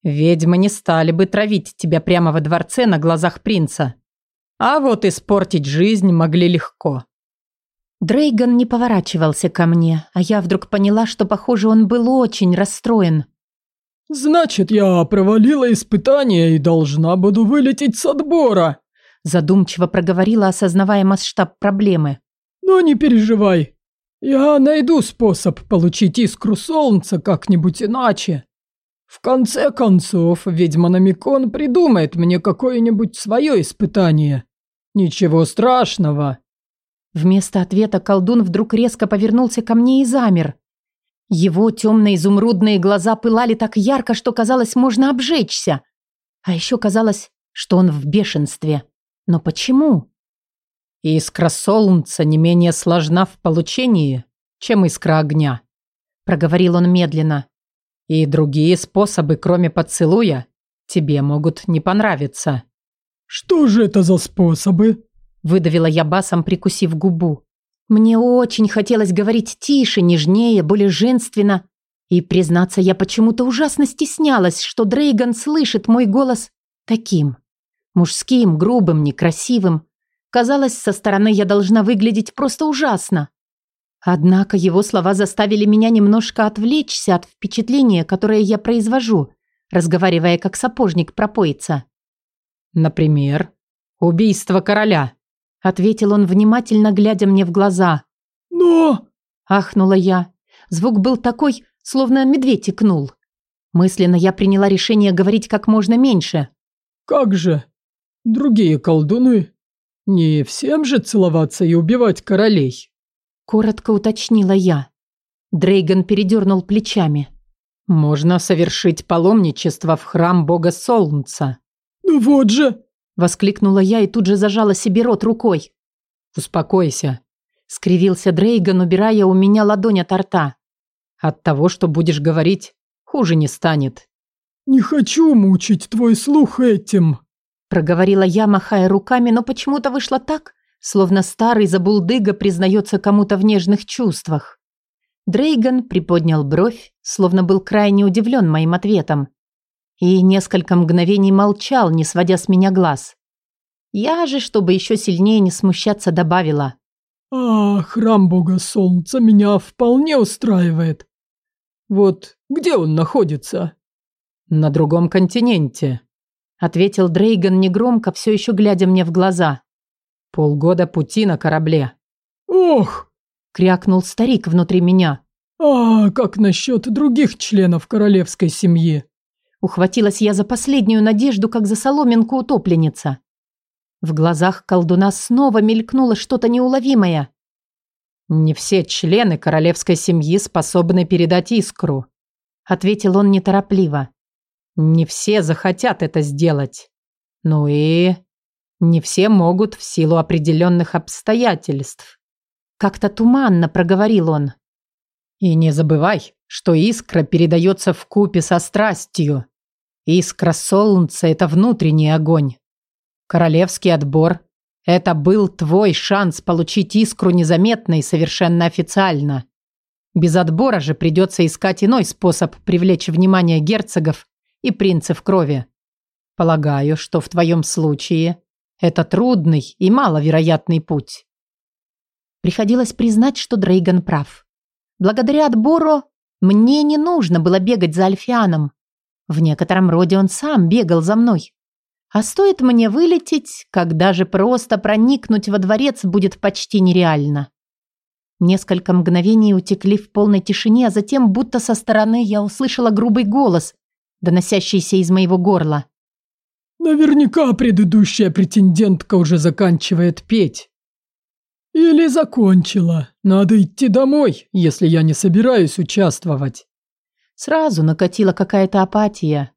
«Ведьмы не стали бы травить тебя прямо во дворце на глазах принца. А вот испортить жизнь могли легко». Дрейган не поворачивался ко мне, а я вдруг поняла, что, похоже, он был очень расстроен. Значит, я провалила испытание и должна буду вылететь с отбора. Задумчиво проговорила, осознавая масштаб проблемы. Но не переживай. Я найду способ получить искру солнца как-нибудь иначе. В конце концов, ведьма Намикон придумает мне какое-нибудь свое испытание. Ничего страшного. Вместо ответа колдун вдруг резко повернулся ко мне и замер. Его темные изумрудные глаза пылали так ярко, что казалось, можно обжечься. А еще казалось, что он в бешенстве. Но почему? Искра солнца не менее сложна в получении, чем искра огня, проговорил он медленно. И другие способы, кроме поцелуя, тебе могут не понравиться. Что же это за способы? Выдавила я басом, прикусив губу. Мне очень хотелось говорить тише, нежнее, более женственно. И, признаться, я почему-то ужасно стеснялась, что Дрейган слышит мой голос таким. Мужским, грубым, некрасивым. Казалось, со стороны я должна выглядеть просто ужасно. Однако его слова заставили меня немножко отвлечься от впечатления, которое я произвожу, разговаривая как сапожник пропоится. Например, убийство короля ответил он внимательно, глядя мне в глаза. «Но...» – ахнула я. Звук был такой, словно медведь икнул. Мысленно я приняла решение говорить как можно меньше. «Как же? Другие колдуны? Не всем же целоваться и убивать королей?» Коротко уточнила я. Дрейган передернул плечами. «Можно совершить паломничество в храм бога солнца». «Ну вот же!» Воскликнула я и тут же зажала себе рот рукой. «Успокойся», — скривился Дрейган, убирая у меня ладонь от рта. «От того, что будешь говорить, хуже не станет». «Не хочу мучить твой слух этим», — проговорила я, махая руками, но почему-то вышло так, словно старый забулдыга признается кому-то в нежных чувствах. Дрейган приподнял бровь, словно был крайне удивлен моим ответом и несколько мгновений молчал, не сводя с меня глаз. Я же, чтобы еще сильнее не смущаться, добавила. «А, храм бога солнца меня вполне устраивает. Вот где он находится?» «На другом континенте», — ответил Дрейган негромко, все еще глядя мне в глаза. «Полгода пути на корабле». «Ох!» — крякнул старик внутри меня. «А как насчет других членов королевской семьи?» Ухватилась я за последнюю надежду, как за соломинку утопленница. В глазах колдуна снова мелькнуло что-то неуловимое. «Не все члены королевской семьи способны передать искру», ответил он неторопливо. «Не все захотят это сделать. Ну и не все могут в силу определенных обстоятельств». Как-то туманно проговорил он. «И не забывай, что искра передается в купе со страстью. Искра солнца – это внутренний огонь. Королевский отбор – это был твой шанс получить искру незаметно и совершенно официально. Без отбора же придется искать иной способ привлечь внимание герцогов и принцев крови. Полагаю, что в твоем случае это трудный и маловероятный путь. Приходилось признать, что Дрейган прав. Благодаря отбору мне не нужно было бегать за Альфианом. В некотором роде он сам бегал за мной. А стоит мне вылететь, когда же просто проникнуть во дворец будет почти нереально. Несколько мгновений утекли в полной тишине, а затем, будто со стороны, я услышала грубый голос, доносящийся из моего горла. «Наверняка предыдущая претендентка уже заканчивает петь. Или закончила. Надо идти домой, если я не собираюсь участвовать». Сразу накатила какая-то апатия.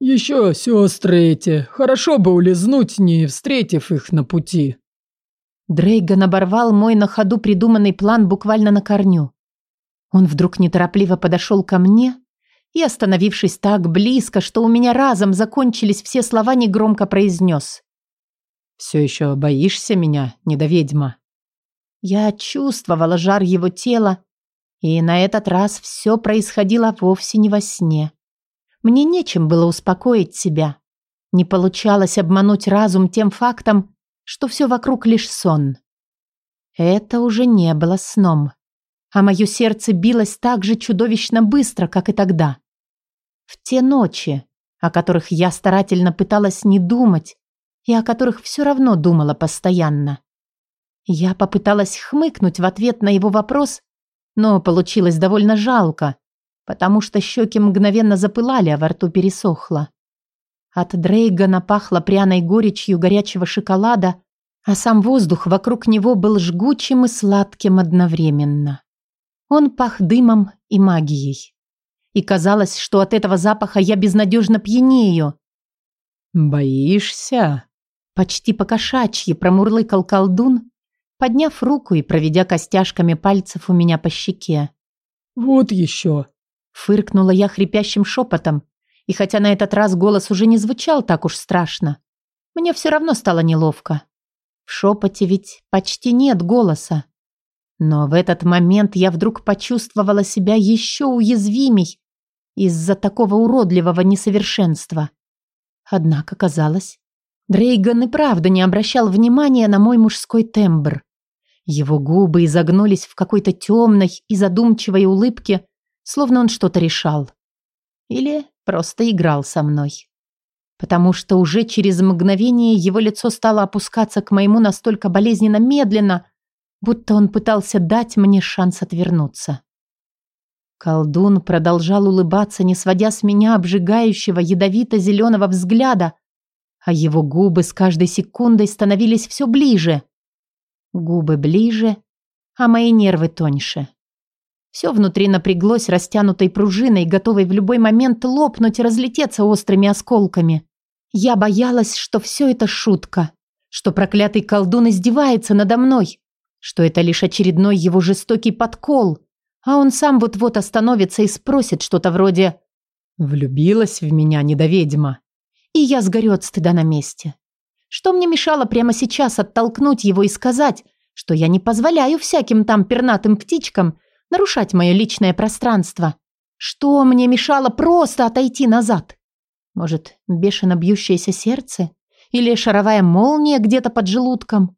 «Еще сестры эти. Хорошо бы улизнуть, не встретив их на пути». Дрейган оборвал мой на ходу придуманный план буквально на корню. Он вдруг неторопливо подошел ко мне и, остановившись так близко, что у меня разом закончились все слова, негромко произнес. «Все еще боишься меня, недоведьма?» Я чувствовала жар его тела и на этот раз все происходило вовсе не во сне. Мне нечем было успокоить себя. Не получалось обмануть разум тем фактом, что все вокруг лишь сон. Это уже не было сном. А мое сердце билось так же чудовищно быстро, как и тогда. В те ночи, о которых я старательно пыталась не думать и о которых все равно думала постоянно. Я попыталась хмыкнуть в ответ на его вопрос, но получилось довольно жалко, потому что щеки мгновенно запылали, а во рту пересохло. От Дрейгана пахло пряной горечью горячего шоколада, а сам воздух вокруг него был жгучим и сладким одновременно. Он пах дымом и магией. И казалось, что от этого запаха я безнадежно пьянею. «Боишься?» Почти покошачьи промурлыкал колдун, подняв руку и проведя костяшками пальцев у меня по щеке. «Вот еще!» Фыркнула я хрипящим шепотом, и хотя на этот раз голос уже не звучал так уж страшно, мне все равно стало неловко. В шепоте ведь почти нет голоса. Но в этот момент я вдруг почувствовала себя еще уязвимей из-за такого уродливого несовершенства. Однако казалось, Дрейган и правда не обращал внимания на мой мужской тембр. Его губы изогнулись в какой-то темной и задумчивой улыбке, словно он что-то решал. Или просто играл со мной потому что уже через мгновение его лицо стало опускаться к моему настолько болезненно медленно, будто он пытался дать мне шанс отвернуться. Колдун продолжал улыбаться, не сводя с меня обжигающего ядовито-зеленого взгляда, а его губы с каждой секундой становились все ближе. Губы ближе, а мои нервы тоньше. Все внутри напряглось растянутой пружиной, готовой в любой момент лопнуть и разлететься острыми осколками. Я боялась, что все это шутка, что проклятый колдун издевается надо мной, что это лишь очередной его жестокий подкол, а он сам вот-вот остановится и спросит что-то вроде «Влюбилась в меня недоведьма?» И я сгорю от стыда на месте. Что мне мешало прямо сейчас оттолкнуть его и сказать, что я не позволяю всяким там пернатым птичкам нарушать мое личное пространство? Что мне мешало просто отойти назад? Может, бешено бьющееся сердце? Или шаровая молния где-то под желудком?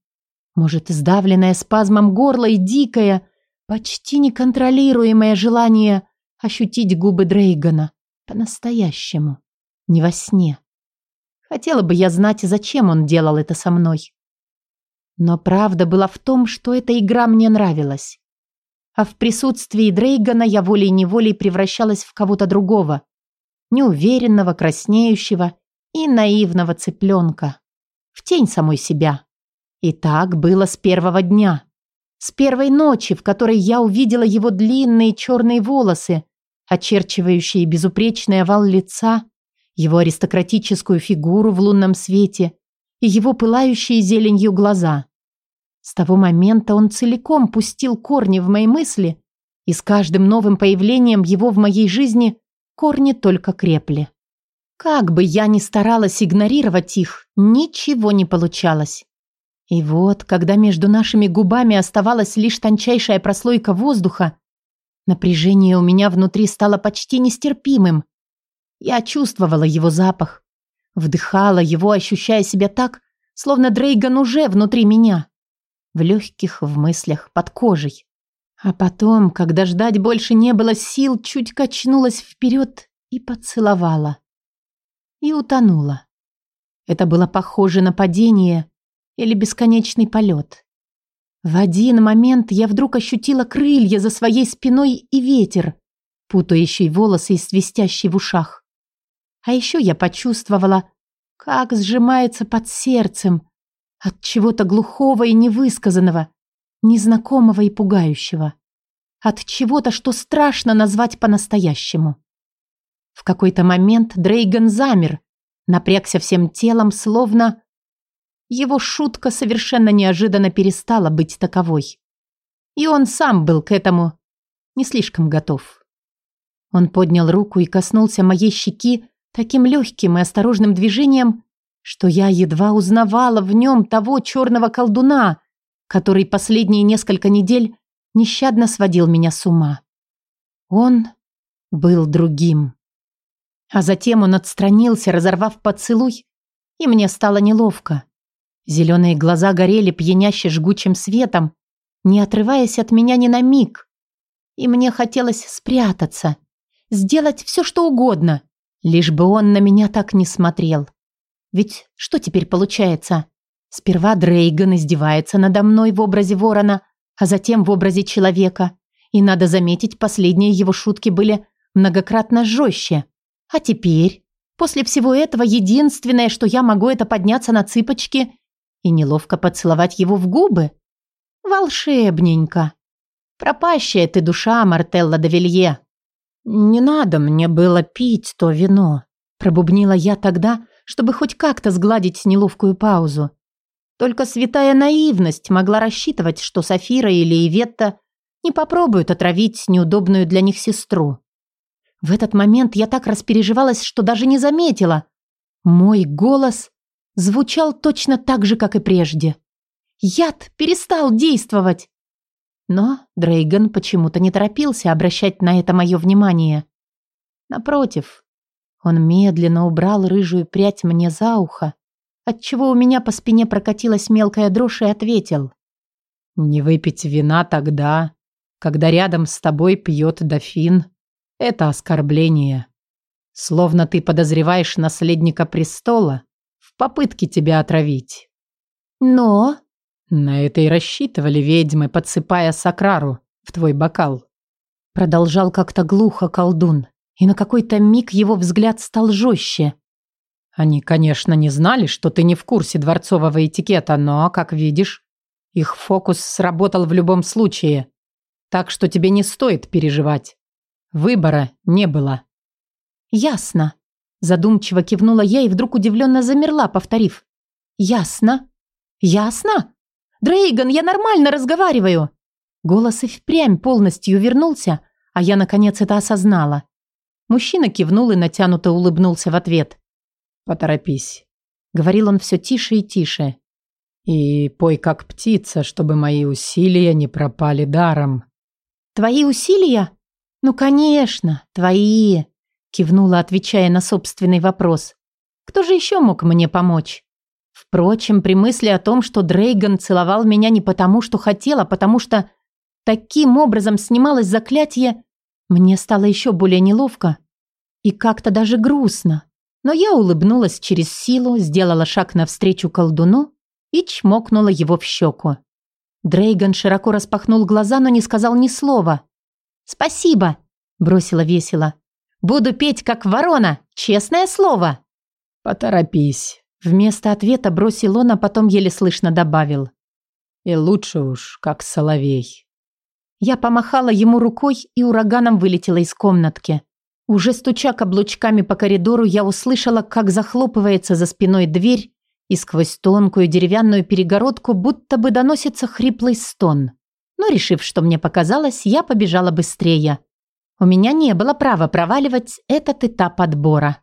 Может, сдавленное спазмом горло и дикое, почти неконтролируемое желание ощутить губы Дрейгана по-настоящему, не во сне. Хотела бы я знать, зачем он делал это со мной. Но правда была в том, что эта игра мне нравилась. А в присутствии Дрейгана я волей-неволей превращалась в кого-то другого, неуверенного, краснеющего и наивного цыпленка. В тень самой себя. И так было с первого дня. С первой ночи, в которой я увидела его длинные черные волосы, очерчивающие безупречный овал лица, его аристократическую фигуру в лунном свете и его пылающие зеленью глаза. С того момента он целиком пустил корни в мои мысли, и с каждым новым появлением его в моей жизни корни только крепли. Как бы я ни старалась игнорировать их, ничего не получалось. И вот, когда между нашими губами оставалась лишь тончайшая прослойка воздуха, напряжение у меня внутри стало почти нестерпимым. Я чувствовала его запах, вдыхала его, ощущая себя так, словно Дрейган уже внутри меня. В легких, в мыслях, под кожей. А потом, когда ждать больше не было сил, чуть качнулась вперед и поцеловала. И утонула. Это было похоже на падение или бесконечный полет. В один момент я вдруг ощутила крылья за своей спиной и ветер, путающий волосы и свистящий в ушах. А еще я почувствовала, как сжимается под сердцем от чего-то глухого и невысказанного, незнакомого и пугающего. От чего-то, что страшно назвать по-настоящему. В какой-то момент Дрейган замер, напрягся всем телом, словно... Его шутка совершенно неожиданно перестала быть таковой. И он сам был к этому не слишком готов. Он поднял руку и коснулся моей щеки таким легким и осторожным движением, что я едва узнавала в нем того черного колдуна, который последние несколько недель нещадно сводил меня с ума. Он был другим. А затем он отстранился, разорвав поцелуй, и мне стало неловко. Зеленые глаза горели пьяняще жгучим светом, не отрываясь от меня ни на миг. И мне хотелось спрятаться, сделать все, что угодно, Лишь бы он на меня так не смотрел. Ведь что теперь получается? Сперва Дрейган издевается надо мной в образе ворона, а затем в образе человека. И надо заметить, последние его шутки были многократно жестче. А теперь, после всего этого, единственное, что я могу, это подняться на цыпочки и неловко поцеловать его в губы. Волшебненько. Пропащая ты душа, Мартелла де Вилье. Не надо мне было пить то вино, пробубнила я тогда, чтобы хоть как-то сгладить неловкую паузу. Только святая наивность могла рассчитывать, что Софира или Иветта не попробуют отравить неудобную для них сестру. В этот момент я так распереживалась, что даже не заметила. Мой голос звучал точно так же, как и прежде. Яд перестал действовать. Но Дрейган почему-то не торопился обращать на это мое внимание. Напротив, он медленно убрал рыжую прядь мне за ухо, отчего у меня по спине прокатилась мелкая дрожь и ответил. «Не выпить вина тогда, когда рядом с тобой пьет дофин, это оскорбление. Словно ты подозреваешь наследника престола в попытке тебя отравить. Но... На это и рассчитывали ведьмы, подсыпая сакрару в твой бокал. Продолжал как-то глухо колдун, и на какой-то миг его взгляд стал жестче. Они, конечно, не знали, что ты не в курсе дворцового этикета, но, как видишь, их фокус сработал в любом случае. Так что тебе не стоит переживать. Выбора не было. Ясно. Задумчиво кивнула я и вдруг удивленно замерла, повторив. Ясно. Ясно? Дрейган, я нормально разговариваю. Голос и впрямь полностью вернулся, а я наконец это осознала. Мужчина кивнул и натянуто улыбнулся в ответ. «Поторопись», — говорил он все тише и тише. «И пой как птица, чтобы мои усилия не пропали даром». «Твои усилия?» «Ну, конечно, твои!» Кивнула, отвечая на собственный вопрос. «Кто же еще мог мне помочь?» Впрочем, при мысли о том, что Дрейган целовал меня не потому, что хотел, а потому что таким образом снималось заклятие, мне стало еще более неловко и как-то даже грустно. Но я улыбнулась через силу, сделала шаг навстречу колдуну и чмокнула его в щеку. Дрейган широко распахнул глаза, но не сказал ни слова. «Спасибо», – бросила весело. «Буду петь, как ворона, честное слово». «Поторопись», – вместо ответа бросил он, а потом еле слышно добавил. «И лучше уж, как соловей». Я помахала ему рукой и ураганом вылетела из комнатки. Уже стуча каблучками по коридору, я услышала, как захлопывается за спиной дверь, и сквозь тонкую деревянную перегородку будто бы доносится хриплый стон но, решив, что мне показалось, я побежала быстрее. У меня не было права проваливать этот этап отбора.